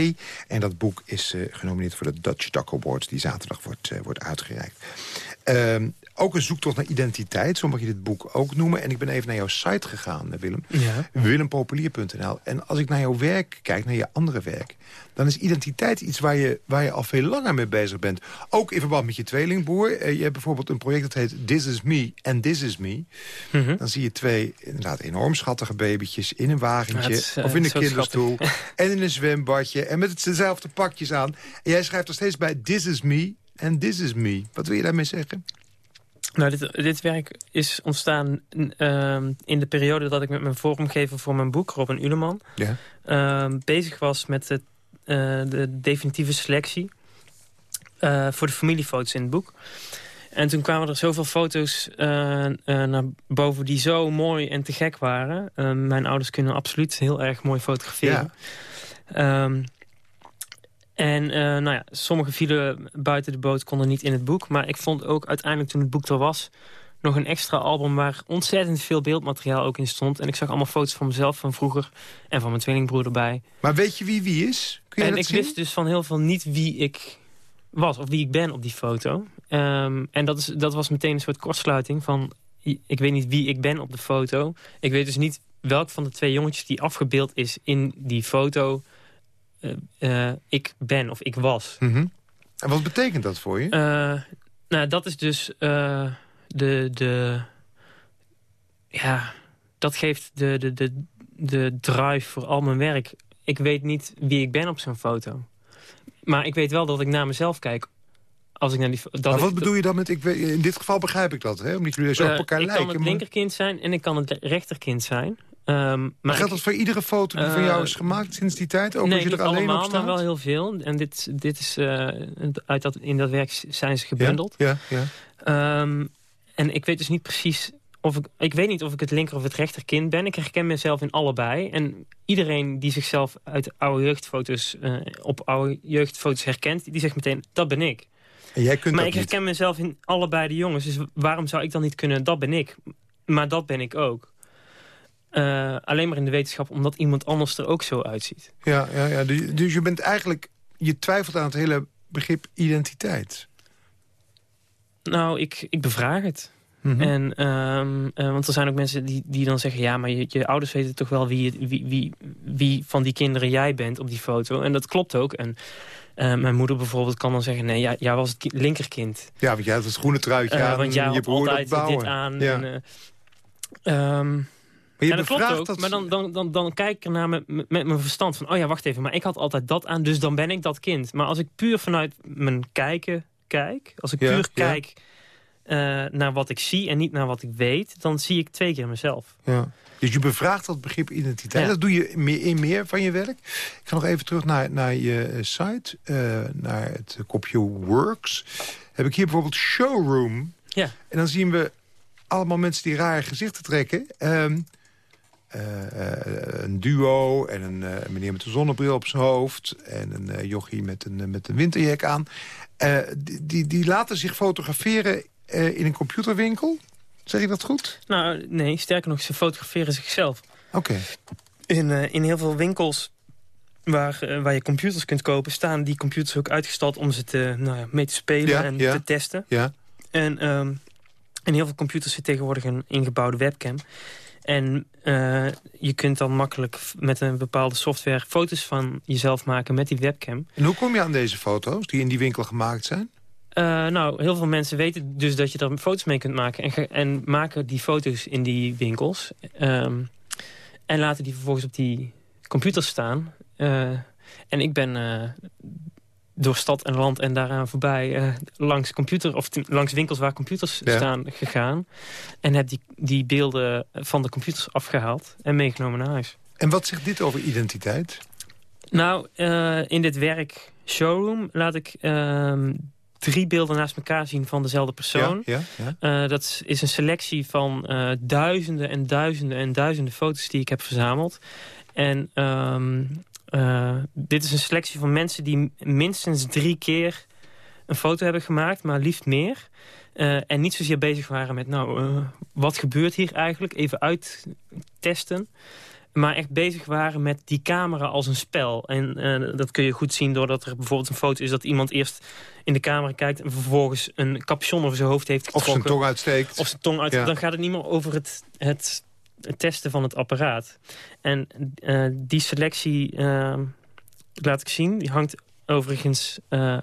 S3: En dat boek is genomineerd voor de Dutch Duck Award... die zaterdag wordt, wordt uitgereikt. Ehm, ook een zoektocht naar identiteit, zo mag je dit boek ook noemen. En ik ben even naar jouw site gegaan, Willem.
S4: Ja.
S3: Willempopulier.nl. En als ik naar jouw werk kijk, naar je andere werk... dan is identiteit iets waar je, waar je al veel langer mee bezig bent. Ook in verband met je tweelingboer. Eh, je hebt bijvoorbeeld een project dat heet This Is Me and This Is Me.
S4: Mhm.
S3: Dan zie je twee inderdaad enorm schattige babytjes in een wagentje...
S4: Ja, het is, eh,
S3: of in een kinderstoel en in een zwembadje... en met dezelfde pakjes aan. En jij schrijft er steeds bij This Is Me and This Is Me. Wat wil je daarmee zeggen?
S4: Nou, dit, dit werk is ontstaan ehm, in de periode dat ik met mijn vormgever voor mijn boek, Robin Uleman,
S3: Ja.
S4: ehm, bezig was met het, eh, de definitieve selectie eh, voor de familiefoto's in het boek. En toen kwamen er zoveel foto's eh, naar boven die zo mooi en te gek waren. Ehm, mijn ouders kunnen absoluut heel erg mooi fotograferen. Ehm, en eh, nou ja, sommige vielen buiten de boot, konden niet in het boek. Maar ik vond ook uiteindelijk toen het boek er was... nog een extra album waar ontzettend veel beeldmateriaal ook in stond. En ik zag allemaal foto's van mezelf van vroeger en van mijn tweelingbroer erbij.
S3: Maar weet je wie wie is? Kun je
S4: en
S3: dat
S4: ik
S3: zien?
S4: wist dus van heel veel niet wie ik was of wie ik ben op die foto. Ehm, en dat, is, dat was meteen een soort kortsluiting van... ik weet niet wie ik ben op de foto. Ik weet dus niet welk van de twee jongetjes die afgebeeld is in die foto... eh, eh, ik ben of ik was.
S3: Mhm. En wat betekent dat voor je?
S4: Eh, nou, dat is dus de, de... Ja, dat geeft de, de, de, de drive voor al mijn werk. Ik weet niet wie ik ben op zo'n foto. Maar ik weet wel dat ik naar mezelf kijk. Als ik naar die, dat
S3: maar
S4: ik-
S3: wat bedoel je dan met... Ik in dit geval begrijp ik dat, hè? Omdat jullie zo op elkaar
S4: ik
S3: lijken.
S4: kan het
S3: maar-
S4: linkerkind zijn en ik kan het rechterkind zijn. Ehm, maar
S3: geldt dat voor iedere foto die van
S4: Eh,
S3: jou is gemaakt sinds die tijd? Ook
S4: nee,
S3: als je er alleen
S4: allemaal,
S3: op staat?
S4: maar wel heel veel. En dit, dit is, eh, uit dat, in dat werk zijn ze gebundeld.
S3: Ja, ja, ja.
S4: Ehm, en ik weet dus niet precies of ik... Ik weet niet of ik het linker of het rechterkind ben. Ik herken mezelf in allebei. En iedereen die zichzelf uit oude jeugdfoto's... eh, op oude jeugdfoto's herkent, die zegt meteen, dat ben ik.
S3: En jij kunt
S4: maar ik
S3: niet.
S4: herken mezelf in allebei de jongens. Dus waarom zou ik dan niet kunnen, dat ben ik. Maar dat ben ik ook. Eh, alleen maar in de wetenschap, omdat iemand anders er ook zo uitziet.
S3: Ja, ja, ja. Dus, je bent eigenlijk... Je twijfelt aan het hele begrip identiteit.
S4: Nou, ik, ik bevraag het.
S3: Mhm.
S4: En, ehm, eh, want er zijn ook mensen die, die dan zeggen... ja, maar je, je ouders weten toch wel wie, wie, wie, wie van die kinderen jij bent op die foto. En dat klopt ook. En eh, mijn moeder bijvoorbeeld kan dan zeggen... nee, jij, jij was het ki- linkerkind.
S3: Ja, want jij had het groene truitje
S4: Eh,
S3: aan
S4: want jij
S3: je
S4: altijd
S3: bouwen.
S4: dit aan.
S3: Ja.
S4: En, eh, ehm,
S3: maar je
S4: ja, dat klopt
S3: bevraagt
S4: ook.
S3: dat...
S4: Maar dan, dan, dan, dan kijk ik ernaar met, met mijn verstand van... oh ja, wacht even, maar ik had altijd dat aan, dus dan ben ik dat kind. Maar als ik puur vanuit mijn kijken kijk... als ik
S3: Ja,
S4: puur
S3: ja.
S4: kijk eh, naar wat ik zie en niet naar wat ik weet... dan zie ik twee keer mezelf.
S3: Ja. Dus je bevraagt dat begrip identiteit. Dat doe je meer, in meer van je werk. Ik ga nog even terug naar, naar je eh, site. eh, naar het kopje Works. Heb ik hier bijvoorbeeld Showroom.
S4: Ja.
S3: En dan zien we allemaal mensen die rare gezichten trekken. Ehm, eh, eh, een duo en een eh, meneer met een zonnebril op zijn hoofd... en een eh, jochie met een, eh, met een winterjack aan. Eh, die, die, die laten zich fotograferen eh, in een computerwinkel. Zeg ik dat goed?
S4: Nou, nee, sterker nog, ze fotograferen zichzelf.
S3: Oké.
S4: In, eh, in heel veel winkels waar, eh, waar je computers kunt kopen... staan die computers ook uitgestald om ze te, nou ja, mee te spelen
S3: Ja,
S4: en
S3: ja.
S4: te testen.
S3: Ja.
S4: En ehm, in heel veel computers zit tegenwoordig een ingebouwde webcam. En eh, je kunt dan makkelijk met een bepaalde software foto's van jezelf maken met die webcam.
S3: En hoe kom je aan deze foto's die in die winkel gemaakt zijn?
S4: Eh, nou, heel veel mensen weten dus dat je daar foto's mee kunt maken. En, en maken die foto's in die winkels. Ehm, en laten die vervolgens op die computers staan. en ik ben door stad en land en daaraan voorbij langs, computer, of langs winkels waar computers staan gegaan. En heb die, die beelden van de computers afgehaald en meegenomen naar huis.
S3: En wat zegt dit over identiteit?
S4: Nou, in dit werk showroom laat ik ehm, drie beelden naast elkaar zien van dezelfde persoon.
S3: Ja, ja,
S4: uh, dat is een selectie van uh, duizenden en duizenden en duizenden foto's die ik heb verzameld. En um, uh, dit is een selectie van mensen die minstens drie keer een foto hebben gemaakt, maar liefst meer. en niet zozeer bezig waren met, nou, wat gebeurt hier eigenlijk? Even uittesten maar echt bezig waren met die camera als een spel. En dat kun je goed zien doordat er bijvoorbeeld een foto is... dat iemand eerst in de camera kijkt... en vervolgens een capuchon over zijn hoofd heeft getrokken.
S3: Of zijn tong uitsteekt.
S4: Of zijn tong uitsteekt. Dan gaat het niet meer over het, het, testen van het apparaat. En uh, die selectie uh, laat ik zien. Die hangt overigens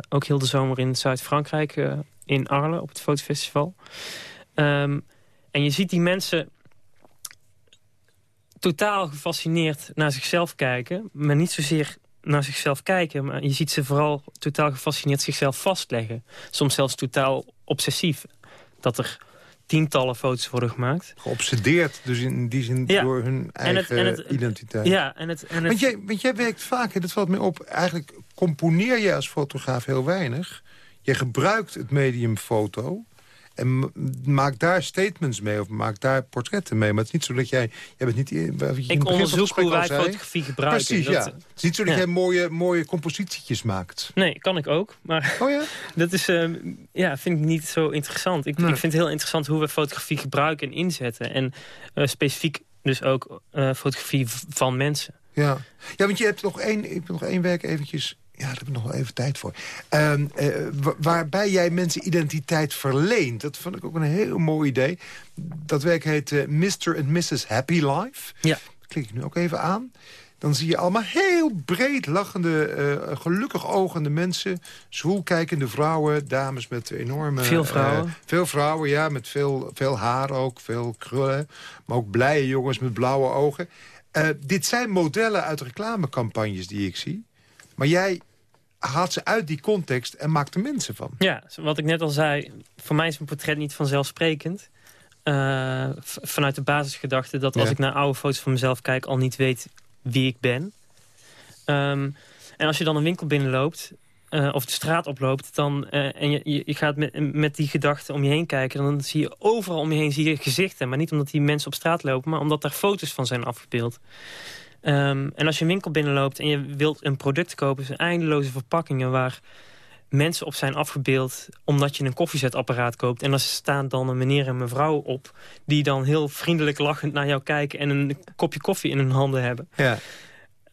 S4: ook heel de zomer in Zuid-Frankrijk... in Arles op het fotofestival. Um, en je ziet die mensen totaal gefascineerd naar zichzelf kijken. Maar niet zozeer naar zichzelf kijken. Maar je ziet ze vooral totaal gefascineerd zichzelf vastleggen. Soms zelfs totaal obsessief. Dat er tientallen foto's worden gemaakt.
S3: Geobsedeerd, dus in die zin door hun eigen en het, identiteit.
S4: Ja, en het, en het...
S3: Want, jij, want jij werkt vaak, dat valt me op... eigenlijk componeer je als fotograaf heel weinig. Je gebruikt het medium foto... En maak daar statements mee of maak daar portretten mee. Maar het is niet zo dat jij... jij bent niet,
S4: je ik onderzoek hoe wij fotografie gebruiken.
S3: Precies, dat, ja. Het is niet zo dat jij mooie, mooie compositietjes maakt.
S4: Nee, kan ik ook. Maar
S3: oh ja?
S4: dat is, uh, ja, vind ik niet zo interessant. Ik, ik vind het heel interessant hoe we fotografie gebruiken en inzetten. En uh, specifiek dus ook uh, fotografie van mensen.
S3: Ja. ja, want je hebt nog één, ik heb nog één werk eventjes ja, daar heb ik nog wel even tijd voor. Uh, waarbij jij mensen identiteit verleent. Dat vond ik ook een heel mooi idee. Dat werk heet uh, Mr. and Mrs. Happy Life.
S4: Ja.
S3: klik ik nu ook even aan. Dan zie je allemaal heel breed lachende, uh, gelukkig ogende mensen. Zwoel kijkende vrouwen, dames met enorme...
S4: Veel vrouwen.
S3: veel vrouwen, ja, met veel, veel haar ook, veel krullen. Maar ook blije jongens met blauwe ogen. dit zijn modellen uit reclamecampagnes die ik zie. Maar jij haalt ze uit die context en maakt er mensen van.
S4: Ja, wat ik net al zei, voor mij is een portret niet vanzelfsprekend. Uh, vanuit de basisgedachte dat als ik naar oude foto's van mezelf kijk... al niet weet wie ik ben. Um, en als je dan een winkel binnenloopt... Uh, of de straat oploopt... Dan, uh, en je, je, gaat met, met die gedachte om je heen kijken... dan zie je overal om je heen zie je gezichten. Maar niet omdat die mensen op straat lopen... maar omdat daar foto's van zijn afgebeeld. Um, en als je een winkel binnenloopt en je wilt een product kopen... zijn eindeloze verpakkingen waar mensen op zijn afgebeeld... omdat je een koffiezetapparaat koopt. En daar staan dan een meneer en mevrouw op... die dan heel vriendelijk lachend naar jou kijken... en een kopje koffie in hun handen hebben.
S3: Ja.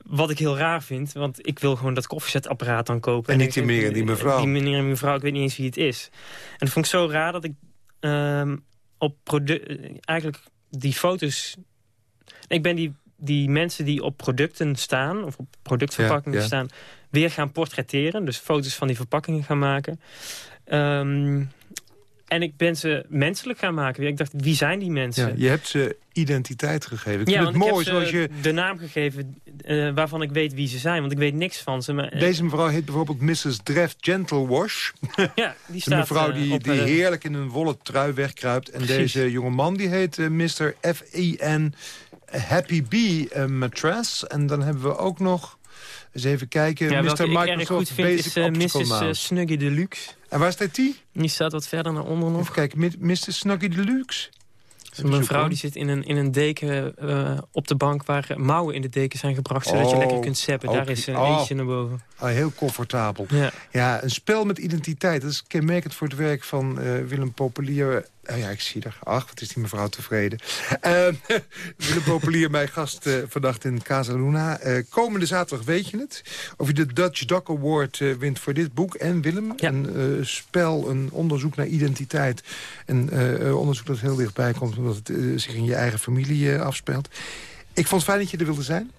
S4: Wat ik heel raar vind, want ik wil gewoon dat koffiezetapparaat dan kopen.
S3: En, niet die meneer en die mevrouw.
S4: Die meneer en mevrouw, ik weet niet eens wie het is. En dat vond ik zo raar dat ik um, op eigenlijk die foto's... Ik ben die die mensen die op producten staan... of op productverpakkingen staan... weer gaan portretteren. Dus foto's van die verpakkingen gaan maken. Um, en ik ben ze menselijk gaan maken. Ik dacht, wie zijn die mensen?
S3: Ja, je hebt ze identiteit gegeven. Ik ja, vind het mooi zoals je...
S4: de naam gegeven uh, waarvan ik weet wie ze zijn. Want ik weet niks van ze. Maar,
S3: uh... Deze mevrouw heet bijvoorbeeld Mrs. Dreft Gentlewash.
S4: ja, die staat... Een
S3: mevrouw die,
S4: uh,
S3: die heerlijk in een wollen trui wegkruipt. En Precies. deze jonge man die heet Mr. F-I-N Happy Bee mattress. En dan hebben we ook nog... Eens even kijken.
S4: Ja,
S3: Mr. Microsoft
S4: goed vind
S3: Basic
S4: is uh, Mrs. Uh, Snuggy Deluxe.
S3: En waar staat die?
S4: Die staat wat verder naar onder nog.
S3: Even kijken, Mr. Snuggy Deluxe.
S4: Mijn vrouw die zit in een, in een deken uh, op de bank waar mouwen in de deken zijn gebracht... zodat oh, je lekker kunt zeppen. Daar is een oh, eentje naar boven.
S3: Oh, heel comfortabel.
S4: Ja.
S3: ja, een spel met identiteit. Dat is kenmerkend voor het werk van uh, Willem Populier. Oh ja, ik zie er. Ach, wat is die mevrouw tevreden. Uh, Willem Populier, mijn gast uh, vannacht in Casa Luna. Uh, komende zaterdag weet je het. Of je de Dutch Doc Award wint voor dit boek. En Willem,
S4: ja.
S3: een spel, een onderzoek naar identiteit. Een onderzoek dat heel dichtbij komt... omdat het zich in je eigen familie afspeelt. Ik vond het fijn dat je er wilde zijn.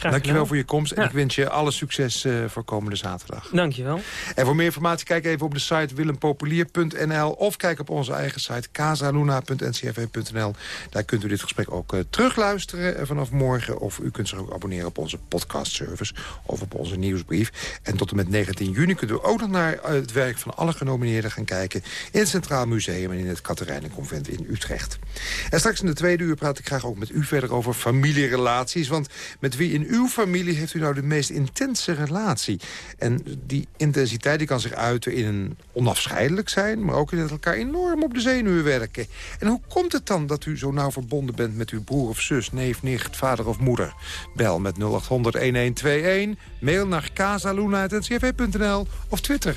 S3: Dankjewel
S4: gedaan.
S3: voor je komst. En
S4: Ja.
S3: ik wens je alle succes eh, voor komende zaterdag.
S4: Dankjewel.
S3: En voor meer informatie kijk even op de site willempopulier.nl... of kijk op onze eigen site casaluna.ncrv.nl. Daar kunt u dit gesprek ook eh, terugluisteren eh, vanaf morgen. Of u kunt zich ook abonneren op onze podcastservice of op onze nieuwsbrief. En tot en met 19 juni kunt u ook nog naar het werk van alle genomineerden gaan kijken... in het Centraal Museum en in het Katerijnenconvent in Utrecht. En straks in de tweede uur praat ik graag ook met u verder over familierelaties. Want met wie in uw familie heeft u nou de meest intense relatie? En die intensiteit die kan zich uiten in een onafscheidelijk zijn... maar ook in het elkaar enorm op de zenuwen werken. En hoe komt het dan dat u zo nauw verbonden bent met uw broer of zus... neef, nicht, vader of moeder? Bel met 0800-1121, mail naar casaluna.ncrv.nl of Twitter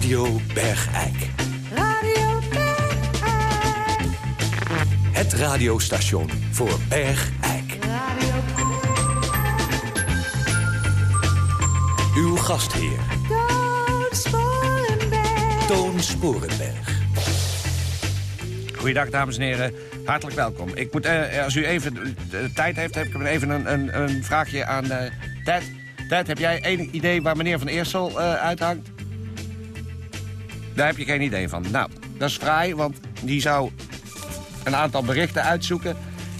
S8: Radio Bergijk.
S9: Radio Bergijk.
S8: Het radiostation voor Bergijk. Uw gastheer,
S9: Toon Sporenberg.
S8: Toon Sporenberg.
S10: Goeiedag, dames en heren. Hartelijk welkom. Ik moet, eh, als u even eh, tijd heeft, heb ik even een, een, een vraagje aan eh Ted. Ted, heb jij enig idee waar meneer Van Eersel eh, uithangt? Daar heb je geen idee van. Nou, dat is fraai, want die zou een aantal berichten uitzoeken...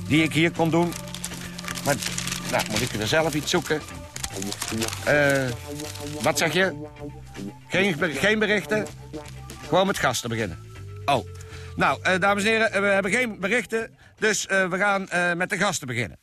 S10: die ik hier kon doen. Maar, nou, moet ik er zelf iets zoeken. Eh, wat zeg je? Geen, geen berichten? Gewoon met gasten beginnen. Oh. Nou, eh, dames en heren, eh, we hebben geen berichten. Dus we gaan met de gasten beginnen.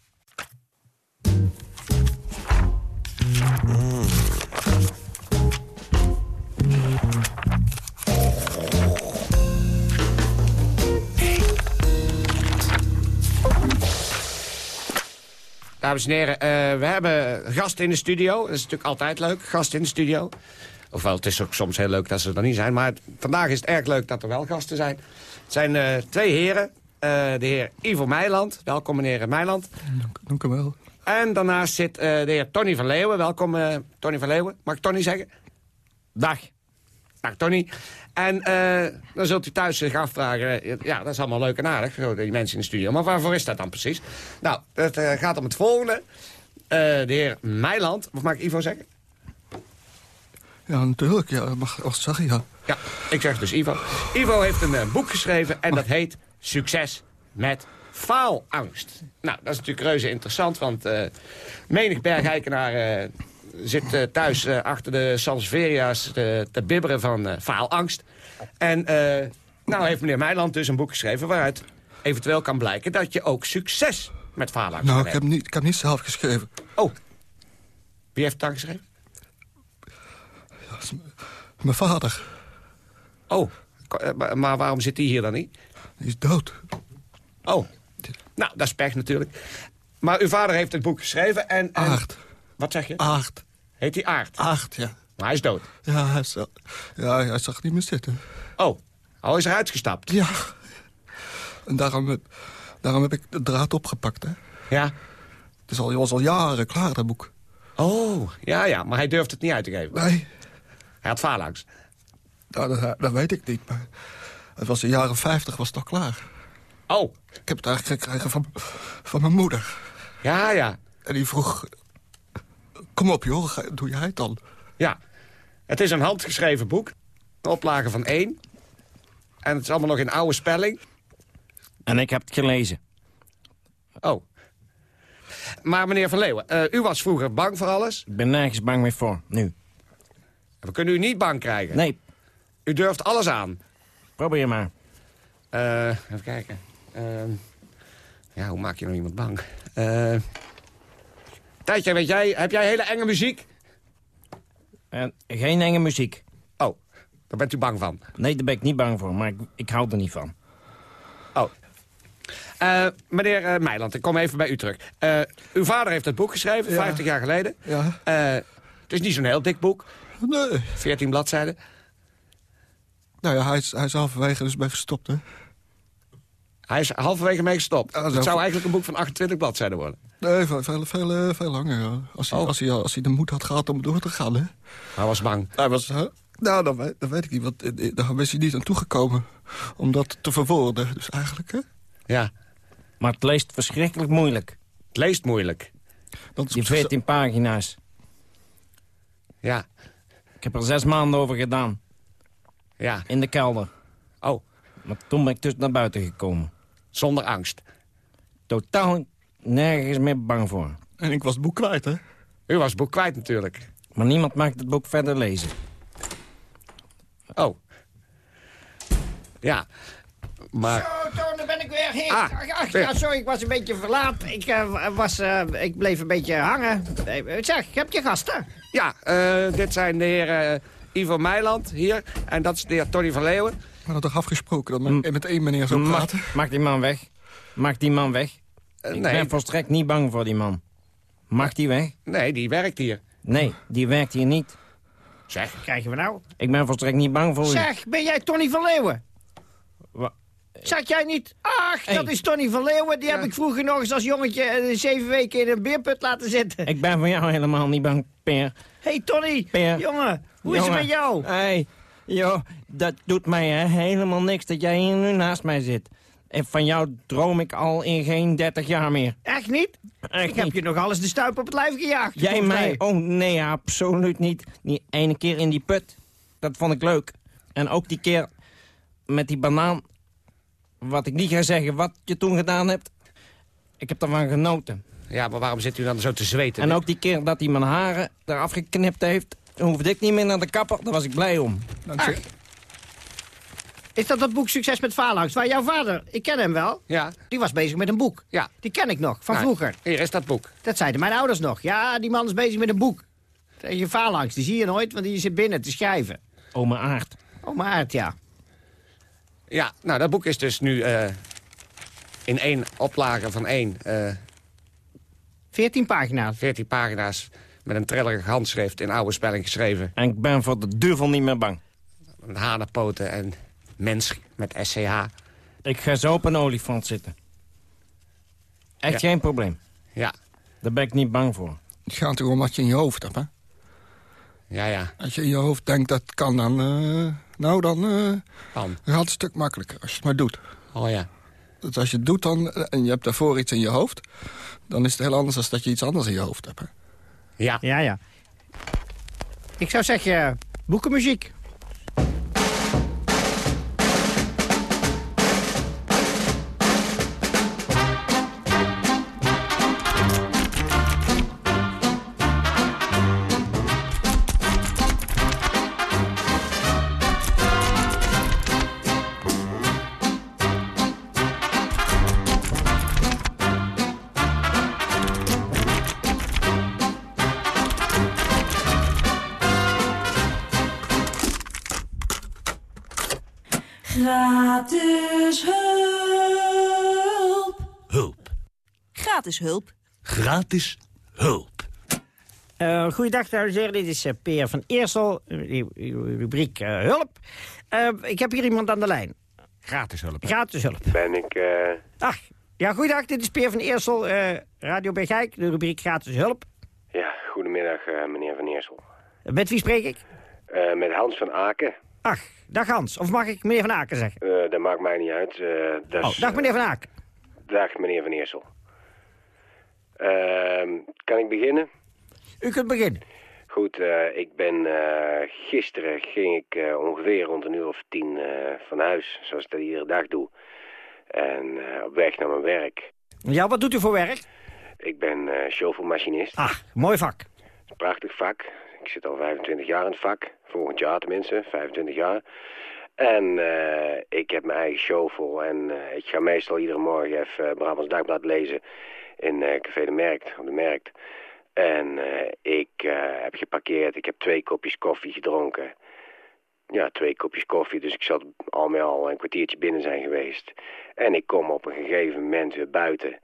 S10: Dames en heren, eh, we hebben gasten in de studio. Dat is natuurlijk altijd leuk, gasten in de studio. Ofwel, het is ook soms heel leuk dat ze er niet zijn. Maar vandaag is het erg leuk dat er wel gasten zijn. Het zijn eh, twee heren. Eh, de heer Ivo Meiland. Welkom, meneer Meiland.
S11: Dank u wel.
S10: En daarnaast zit de heer Tony van Leeuwen. Welkom, Tony van Leeuwen. Mag ik Tony zeggen? Dag. Dag, Tony. En eh, dan zult u thuis zich afvragen... eh, ja, dat is allemaal leuk en aardig, zo, die mensen in de studio. Maar waarvoor is dat dan precies? Nou, het eh, gaat om het volgende. De heer Meiland, of mag ik Ivo zeggen?
S11: Ja, natuurlijk. Ja, mag wel zeggen, ja.
S10: Ja, ik zeg dus Ivo. Ivo heeft een boek geschreven en dat heet Succes met faalangst. Nou, dat is natuurlijk reuze interessant, want eh menig bergijkenaar eh, zit eh, thuis eh, achter de Sanseveria's te, te bibberen van eh, faalangst. En nou heeft meneer Meiland dus een boek geschreven waaruit eventueel kan blijken dat je ook succes met faalangst
S11: Nou,
S10: kan
S11: ik niet, ik heb niet zelf geschreven.
S10: Oh, wie heeft het dan geschreven?
S11: Mijn vader.
S10: Oh, maar- waarom zit hij hier dan niet?
S11: Die is dood.
S10: Oh, nou, dat is pech natuurlijk. Maar uw vader heeft het boek geschreven en... en
S11: Aard.
S10: Wat zeg je?
S11: Aard.
S10: Heet hij Aard?
S11: Aard, ja.
S10: Maar hij is dood.
S11: Ja, hij, zag, ja, hij zag niet meer zitten.
S10: Oh, oh is eruit gestapt?
S11: Ja. En daarom heb, daarom heb ik de draad opgepakt, hè.
S10: Ja.
S11: Het is al, was al jaren klaar, dat boek.
S10: Oh, ja, ja, maar hij durft het niet uit te geven.
S11: Nee.
S10: Hij had faalangst.
S11: Nou, dat, dat weet ik niet, maar... Het was in de jaren 50, was het al klaar.
S10: Oh.
S11: Ik heb het eigenlijk gekregen van, van mijn moeder.
S10: Ja, ja.
S11: En die vroeg... Kom op, joh, doe jij het dan?
S10: Ja. Het is een handgeschreven boek. Een oplage van één. En het is allemaal nog in oude spelling.
S12: En ik heb het gelezen.
S10: Oh. Maar meneer Van Leeuwen, eh, u was vroeger bang voor alles.
S12: Ik ben nergens bang meer voor, nu.
S10: We kunnen u niet bang krijgen.
S12: Nee.
S10: U durft alles aan.
S12: Probeer maar.
S10: Eh, even kijken. Ehm, ja, hoe maak je nou iemand bang? Eh Tijdje, weet jij, heb jij hele enge muziek?
S12: En geen enge muziek.
S10: Oh, daar bent u bang van?
S12: Nee, daar ben ik niet bang voor, maar ik, ik hou er niet van.
S10: Oh. Eh, meneer eh, Meiland, ik kom even bij u terug. Eh, uw vader heeft het boek geschreven,
S11: Ja.
S10: 50 jaar geleden.
S11: Ja.
S10: Eh, het is niet zo'n heel dik boek.
S11: Nee.
S10: 14 bladzijden.
S11: Nou ja, hij is, hij is halverwege dus bij gestopt, hè.
S10: Hij is halverwege mee gestopt. Het
S11: zo-
S10: zou eigenlijk een boek van 28 bladzijden worden.
S11: Nee, veel, veel, veel, eh, veel langer. ja. Als, hij,
S10: Oh.
S11: als, hij, als hij de moed had gehad om door te gaan, hè.
S10: Hij was bang.
S11: Hij was... hè? Nou, dan weet, dan weet ik niet. Want eh, eh, daar is hij niet aan toegekomen om dat te verwoorden. Dus eigenlijk, hè.
S10: Ja,
S12: Maar het leest verschrikkelijk moeilijk.
S10: het leest moeilijk.
S11: Dat is
S12: Die
S11: op zich-
S12: 14 pagina's.
S10: Ja,
S12: Ik heb er zes maanden over gedaan.
S10: ja.
S12: In de kelder.
S10: Oh,
S12: Maar toen ben ik dus naar buiten gekomen.
S10: Zonder angst.
S12: Totaal nergens meer bang voor.
S11: En ik was het boek kwijt, hè.
S10: U was het boek kwijt natuurlijk.
S12: Maar niemand maakt het boek verder lezen.
S10: Oh. Ja, maar...
S13: Zo, Toon, daar ben ik weer. Hey,
S10: Ah,
S13: ach, ja, sorry, ik was een beetje verlaat. Ik, eh, was, eh, ik bleef een beetje hangen. Eh, Zeg, heb je gasten?
S10: Ja, eh, dit zijn de heren Ivo Meiland hier. En dat is de heer Tony van Leeuwen.
S11: We hadden toch afgesproken dat men met één meneer zou
S12: Mag,
S11: praten?
S12: mag die man weg? Mag die man weg?
S10: Eh,
S12: Ik
S10: nee,
S12: ben volstrekt niet bang voor die man. Mag die weg?
S10: nee, die werkt hier.
S12: Nee, die werkt hier niet.
S10: Zeg,
S13: Krijgen we nou?
S12: Ik ben volstrekt niet bang voor u.
S13: Zeg, ben jij Tony van Leeuwen?
S12: Wa-
S13: Zag jij niet? Ach, dat is Tony van Leeuwen. Die heb ik vroeger nog eens als jongetje eh, zeven weken in een beerput laten zitten.
S12: Ik ben voor jou helemaal niet bang, Peer.
S13: hey, Tony.
S12: Peer.
S13: Jongen, hoe is het met jou?
S12: Hé, hey, joh, dat doet mij hè, helemaal niks dat jij hier nu naast mij zit. En van jou droom ik al in geen 30 jaar meer.
S13: Echt niet?
S12: Echt
S13: ik heb
S12: niet.
S13: je nog alles de stuip op het lijf gejaagd.
S12: Jij mij? Oh nee, absoluut niet. Die ene keer in die put, dat vond ik leuk. En ook die keer met die banaan. Wat ik niet ga zeggen wat je toen gedaan hebt. Ik heb ervan genoten.
S10: ja, maar waarom zit u dan zo te zweten?
S12: En ook die keer dat hij mijn haren eraf geknipt heeft... hoefde ik niet meer naar de kapper, daar was ik blij om.
S11: Dankzij.
S13: Is dat dat boek Succes met Faalangst? Waar jouw vader, ik ken hem wel,
S10: Ja,
S13: die was bezig met een boek.
S10: ja.
S13: Die ken ik nog, van
S10: Nou,
S13: vroeger.
S10: Hier is dat boek.
S13: Dat zeiden mijn ouders nog. Ja, die man is bezig met een boek. Je faalangst, die zie je nooit, want die zit binnen te schrijven.
S12: Ome Aard.
S13: Maar Aert, ja.
S10: Ja, nou, dat boek is dus nu eh, in één oplage van één... eh
S13: 14 pagina's.
S10: 14 pagina's met een trillerig handschrift in oude spelling geschreven.
S12: En ik ben voor de duivel niet meer bang.
S10: Met hanenpoten en mens met SCH.
S12: Ik ga zo op een olifant zitten. Echt
S10: Ja.
S12: geen probleem.
S10: Ja,
S12: Daar ben ik niet bang voor.
S11: Het gaat natuurlijk om wat je in je hoofd hebt, hè.
S10: ja, ja.
S11: Als je in je hoofd denkt dat kan, dan... eh, nou, dan eh,
S10: Pan.
S11: gaat het een stuk makkelijker als je het maar doet.
S10: Oh ja.
S11: Dus als je het doet dan, eh, en je hebt daarvoor iets in je hoofd... dan is het heel anders dan dat je iets anders in je hoofd hebt. Hè?
S10: Ja.
S13: Ja, ja. Ik zou zeggen, boekenmuziek.
S9: Gratis hulp.
S8: Hulp.
S9: Gratis hulp.
S8: Gratis hulp.
S13: Eh goeiedag, dames en heren. Dit is eh, Peer van Eersel, rubriek eh, Hulp. Eh, ik heb hier iemand aan de lijn.
S10: Gratis hulp.
S13: Gratis hulp.
S14: Ben ik... eh,
S13: Ach, ja, goeiedag. Dit is Peer van Eersel, eh, Radio Bergijk, de rubriek Gratis hulp.
S14: ja, goedemiddag, eh, meneer Van Eersel.
S13: Met wie spreek ik?
S14: Eh, met Hans van Aken.
S13: Ach, dag Hans. Of mag ik meneer Van Aken zeggen?
S14: Eh, dat maakt mij niet uit. eh,
S13: Oh, dag meneer Van Aken.
S14: dag, meneer Van Eersel. Ehm, kan ik beginnen?
S13: U kunt beginnen.
S14: Goed, eh, ik ben... eh, gisteren ging ik eh, ongeveer rond een uur of tien eh, van huis, zoals ik dat iedere dag doe. En eh, op weg naar mijn werk.
S13: Ja, wat doet u voor werk?
S14: Ik ben eh chauffeurmachinist.
S13: Ach, mooi vak.
S14: Een prachtig vak. Ik zit al 25 jaar in het vak. Volgend jaar tenminste, 25 jaar. En eh, ik heb mijn eigen show. En eh, ik ga meestal iedere morgen even uh, Brabants Dagblad lezen in eh, Café de Merkt, op de Merkt. En eh, ik eh, heb geparkeerd. Ik heb twee kopjes koffie gedronken. ja, twee kopjes koffie. Dus ik zat al met al een kwartiertje binnen zijn geweest. En ik kom op een gegeven moment weer buiten.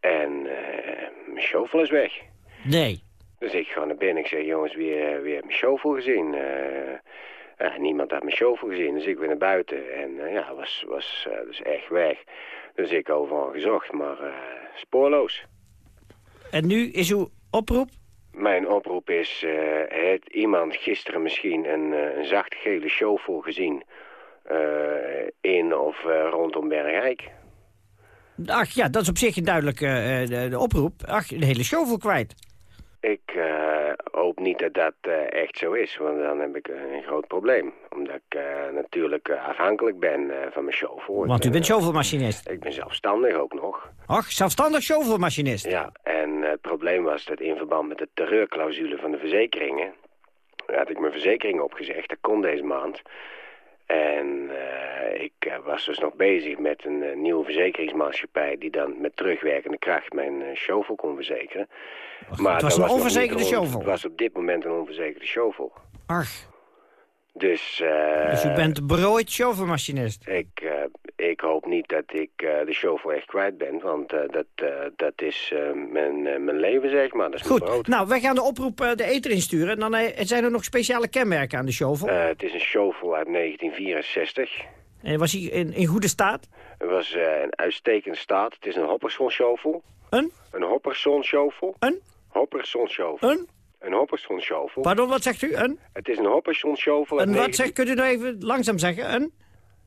S14: En eh, mijn shovel is weg.
S13: Nee.
S14: Dus ik ga naar binnen. Ik zeg, jongens, wie, eh, wie heeft mijn shovel gezien? Ja, niemand had mijn shovel gezien. Dus ik ben naar buiten. En ja, was, was dus echt weg. Dus ik overal gezocht, maar spoorloos.
S13: En nu is uw oproep?
S14: Mijn oproep is, heeft iemand gisteren misschien een, een zacht gele shovel gezien... in of rondom Bergijk?
S13: Ach ja, dat is op zich een duidelijke de, de oproep. Ach, de hele shovel kwijt.
S14: Ik eh, hoop niet dat dat eh, echt zo is, want dan heb ik een groot probleem. Omdat ik eh, natuurlijk eh, afhankelijk ben eh, van mijn. Ik
S13: Want u
S14: ben,
S13: bent
S14: eh,
S13: shovelmachinist.
S14: Ik ben zelfstandig ook nog.
S13: Ach, zelfstandig shovelmachinist.
S14: Ja, en eh, het probleem was dat in verband met de terreurclausule van de verzekeringen... had ik mijn verzekering opgezegd, dat kon deze maand. En eh, ik eh, was dus nog bezig met een eh, nieuwe verzekeringsmaatschappij... die dan met terugwerkende kracht mijn eh, shovel kon verzekeren. maar
S13: het was een onverzekerde shovel.
S14: Het was op dit moment een onverzekerde shovel.
S13: Ach,
S14: Dus, eh,
S13: dus u bent berooid shovelmachinist.
S14: ik, eh, ik hoop niet dat ik eh, de shovel echt kwijt ben, want dat, dat is mijn, mijn leven, zeg maar. Dat is mijn
S13: Goed,
S14: brood.
S13: nou, wij gaan de oproep de eter insturen. En dan zijn er nog speciale kenmerken aan de.
S14: Eh, het is een shovel uit 1964.
S13: En was hij in, in goede staat?
S14: Het was een uitstekende staat. Het is een Hopperson shovel.
S13: Een?
S14: Een Hopperson shovel.
S13: Een?
S14: Hopperson shovel.
S13: Een?
S14: Een Hopperson shovel.
S13: Pardon, wat zegt u? Een?
S14: Het is een Hopperson shovel. uit
S13: Een wat
S14: 19
S13: zegt, kunt u nou even langzaam zeggen? Een?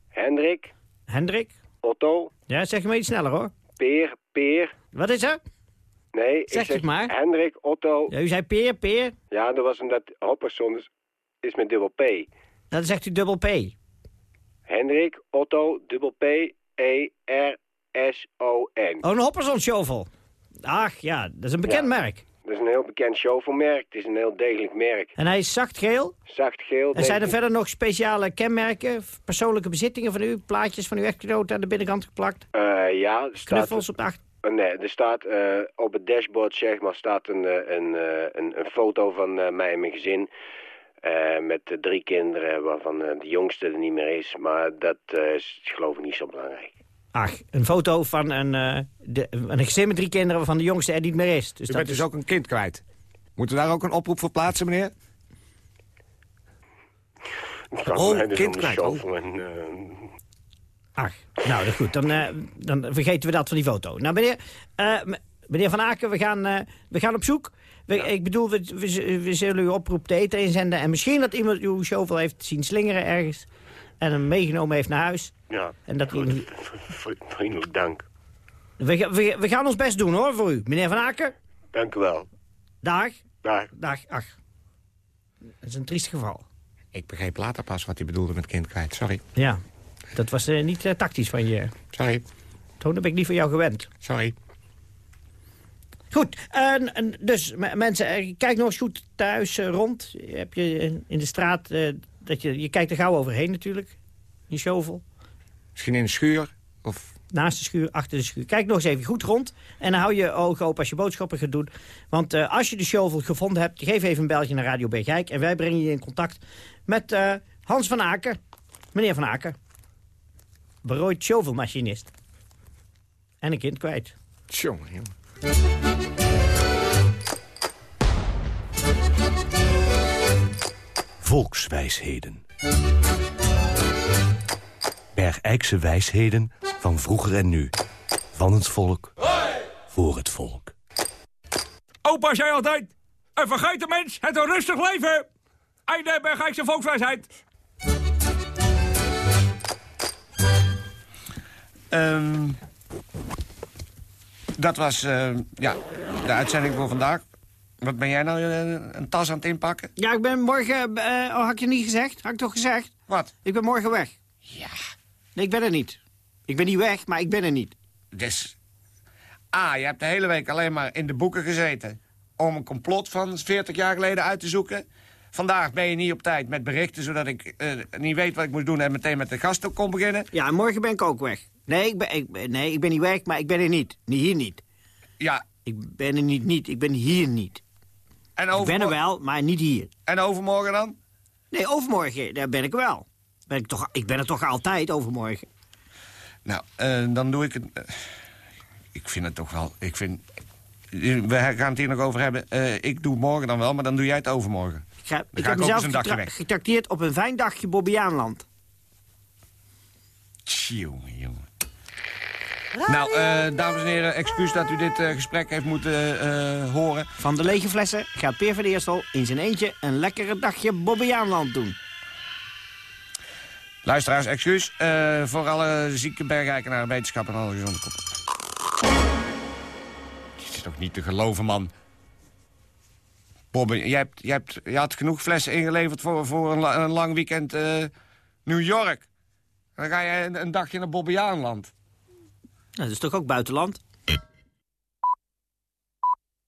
S14: Hendrik,
S13: Hendrik?
S14: Otto,
S13: Ja, zeg maar iets sneller hoor.
S14: Peer, Peer.
S13: Wat is er?
S14: Nee, ik
S13: Zeg
S14: zeg
S13: het maar.
S14: Hendrik, Otto.
S13: Ja, u zei peer, peer.
S14: Ja, dat was omdat Hopperson is, is met dubbel P.
S13: Dan zegt u dubbel P.
S14: Hendrik, Otto, dubbel P, E, R, S, O, N.
S13: Oh, een Hopperson shovel. Ach ja, dat is een bekend
S14: Ja.
S13: merk.
S14: Dat is een heel bekend shovelmerk. Het is een heel degelijk merk.
S13: En hij is zacht geel.
S14: Zacht geel.
S13: En zijn er
S14: 19
S13: verder nog speciale kenmerken, persoonlijke bezittingen van u, plaatjes van uw echtgenoot aan de binnenkant geplakt?
S14: Eh, ja, staat,
S13: Knuffels op de achter...
S14: eh, nee, er staat eh, op het dashboard zeg maar, staat een, een, een, een foto van mij en mijn gezin. eh, met drie kinderen, waarvan de jongste er niet meer is. Maar dat is geloof ik niet zo belangrijk.
S13: Ach, een foto van een, eh, de, een gezin met drie kinderen waarvan de jongste er niet meer is. Dus
S10: U
S13: dat
S10: bent
S13: is...
S10: dus ook een kind kwijt. Moeten we daar ook een oproep voor plaatsen, meneer? Oh,
S14: mij dus
S10: kind kwijt, oh.
S14: en, eh,
S13: Ach, nou, dat is goed. Dan, eh, dan vergeten we dat van die foto. Nou, meneer, eh, meneer Van Aken, we gaan, eh, we gaan op zoek. We, Ik bedoel, we, we, zullen uw oproep te eten inzenden. En misschien dat iemand uw shovel heeft zien slingeren ergens. En hem meegenomen heeft naar huis.
S14: ja,
S13: En dat
S14: goed.
S13: u-
S14: Vriendelijk dank.
S13: we, we, we gaan ons best doen, hoor, voor u. Meneer Van Aken,
S14: Dank u wel.
S13: dag.
S14: Dag.
S13: Dag, ach. Dat is een triest geval.
S10: Ik begreep later pas wat hij bedoelde met kind kwijt. Sorry.
S13: Ja, dat was eh, niet eh, tactisch van je.
S10: Sorry.
S13: Dat ben ik niet van jou gewend.
S10: Sorry.
S13: Goed, en, en dus mensen, eh, kijk nog eens goed thuis rond. Heb je in- in de straat, eh, dat je, je kijkt er gauw overheen natuurlijk. Je shovel.
S10: Misschien in de schuur? Of
S13: Naast de schuur, achter de schuur. Kijk nog eens even goed rond. En dan hou je ogen open als je boodschappen gaat doen. Want eh, als je de shovel gevonden hebt, geef even een beltje naar Radio Bergijk. En wij brengen je in contact met eh, Hans van Aken. Meneer van Aken. Berooid shovelmachinist. En een kind kwijt.
S10: Tjonge, jongen.
S8: Volkswijsheden. Bergijkse wijsheden van vroeger en nu. Van het volk, voor het volk.
S15: Opa zei altijd, een vergeten mens het een rustig leven. Einde Bergijkse volkswijsheid.
S10: Ehm, dat was eh, ja, de uitzending voor vandaag. Wat ben jij nou eh, een tas aan het inpakken?
S13: Ja, ik ben morgen... eh, oh, had ik je niet gezegd? Had ik toch gezegd?
S10: Wat?
S13: Ik ben morgen weg.
S10: Ja.
S13: Nee, ik ben er niet. Ik ben niet weg, maar ik ben er niet.
S10: Dus... Ah, je hebt de hele week alleen maar in de boeken gezeten... om een complot van 40 jaar geleden uit te zoeken. Vandaag ben je niet op tijd met berichten... zodat ik eh, niet weet wat ik moet doen... en meteen met de gasten kon beginnen.
S13: Ja, en morgen ben ik ook weg. Nee ik, ben, ik, nee, ik ben niet weg, maar ik ben er niet. Niet hier niet.
S10: Ja.
S13: Ik ben er niet, niet. Ik ben hier niet.
S10: En
S13: Ik ben er wel, maar niet hier.
S10: en overmorgen dan?
S13: Nee, overmorgen, daar ben ik wel. Ben ik, toch, ik ben er toch altijd overmorgen.
S10: Nou, eh, dan doe ik het... eh, ik vind het toch wel... Ik vind, we gaan het hier nog over hebben. Eh, ik doe het morgen dan wel, maar dan doe jij het overmorgen.
S13: Ik, ga, ik
S10: ga
S13: heb mezelf
S10: een
S13: getrakteerd op een fijn dagje Bobbejaanland.
S10: Jongen, jongen. Nou, eh, dames en heren, excuus dat u dit eh, gesprek heeft moeten eh, horen.
S13: Van de lege flessen gaat Peer van Eersel in zijn eentje een lekkere dagje Bobbejaanland doen.
S10: Luisteraars, excuus voor alle zieke bergeikenaren, wetenschap en alle gezonde kop. Dit is toch niet te geloven, man. Bobby, jij, hebt, jij, hebt, je had genoeg flessen ingeleverd voor, voor een, la- een lang weekend New York. Dan ga je een, een dagje naar Bobbejaanland.
S13: Dat is toch ook buitenland?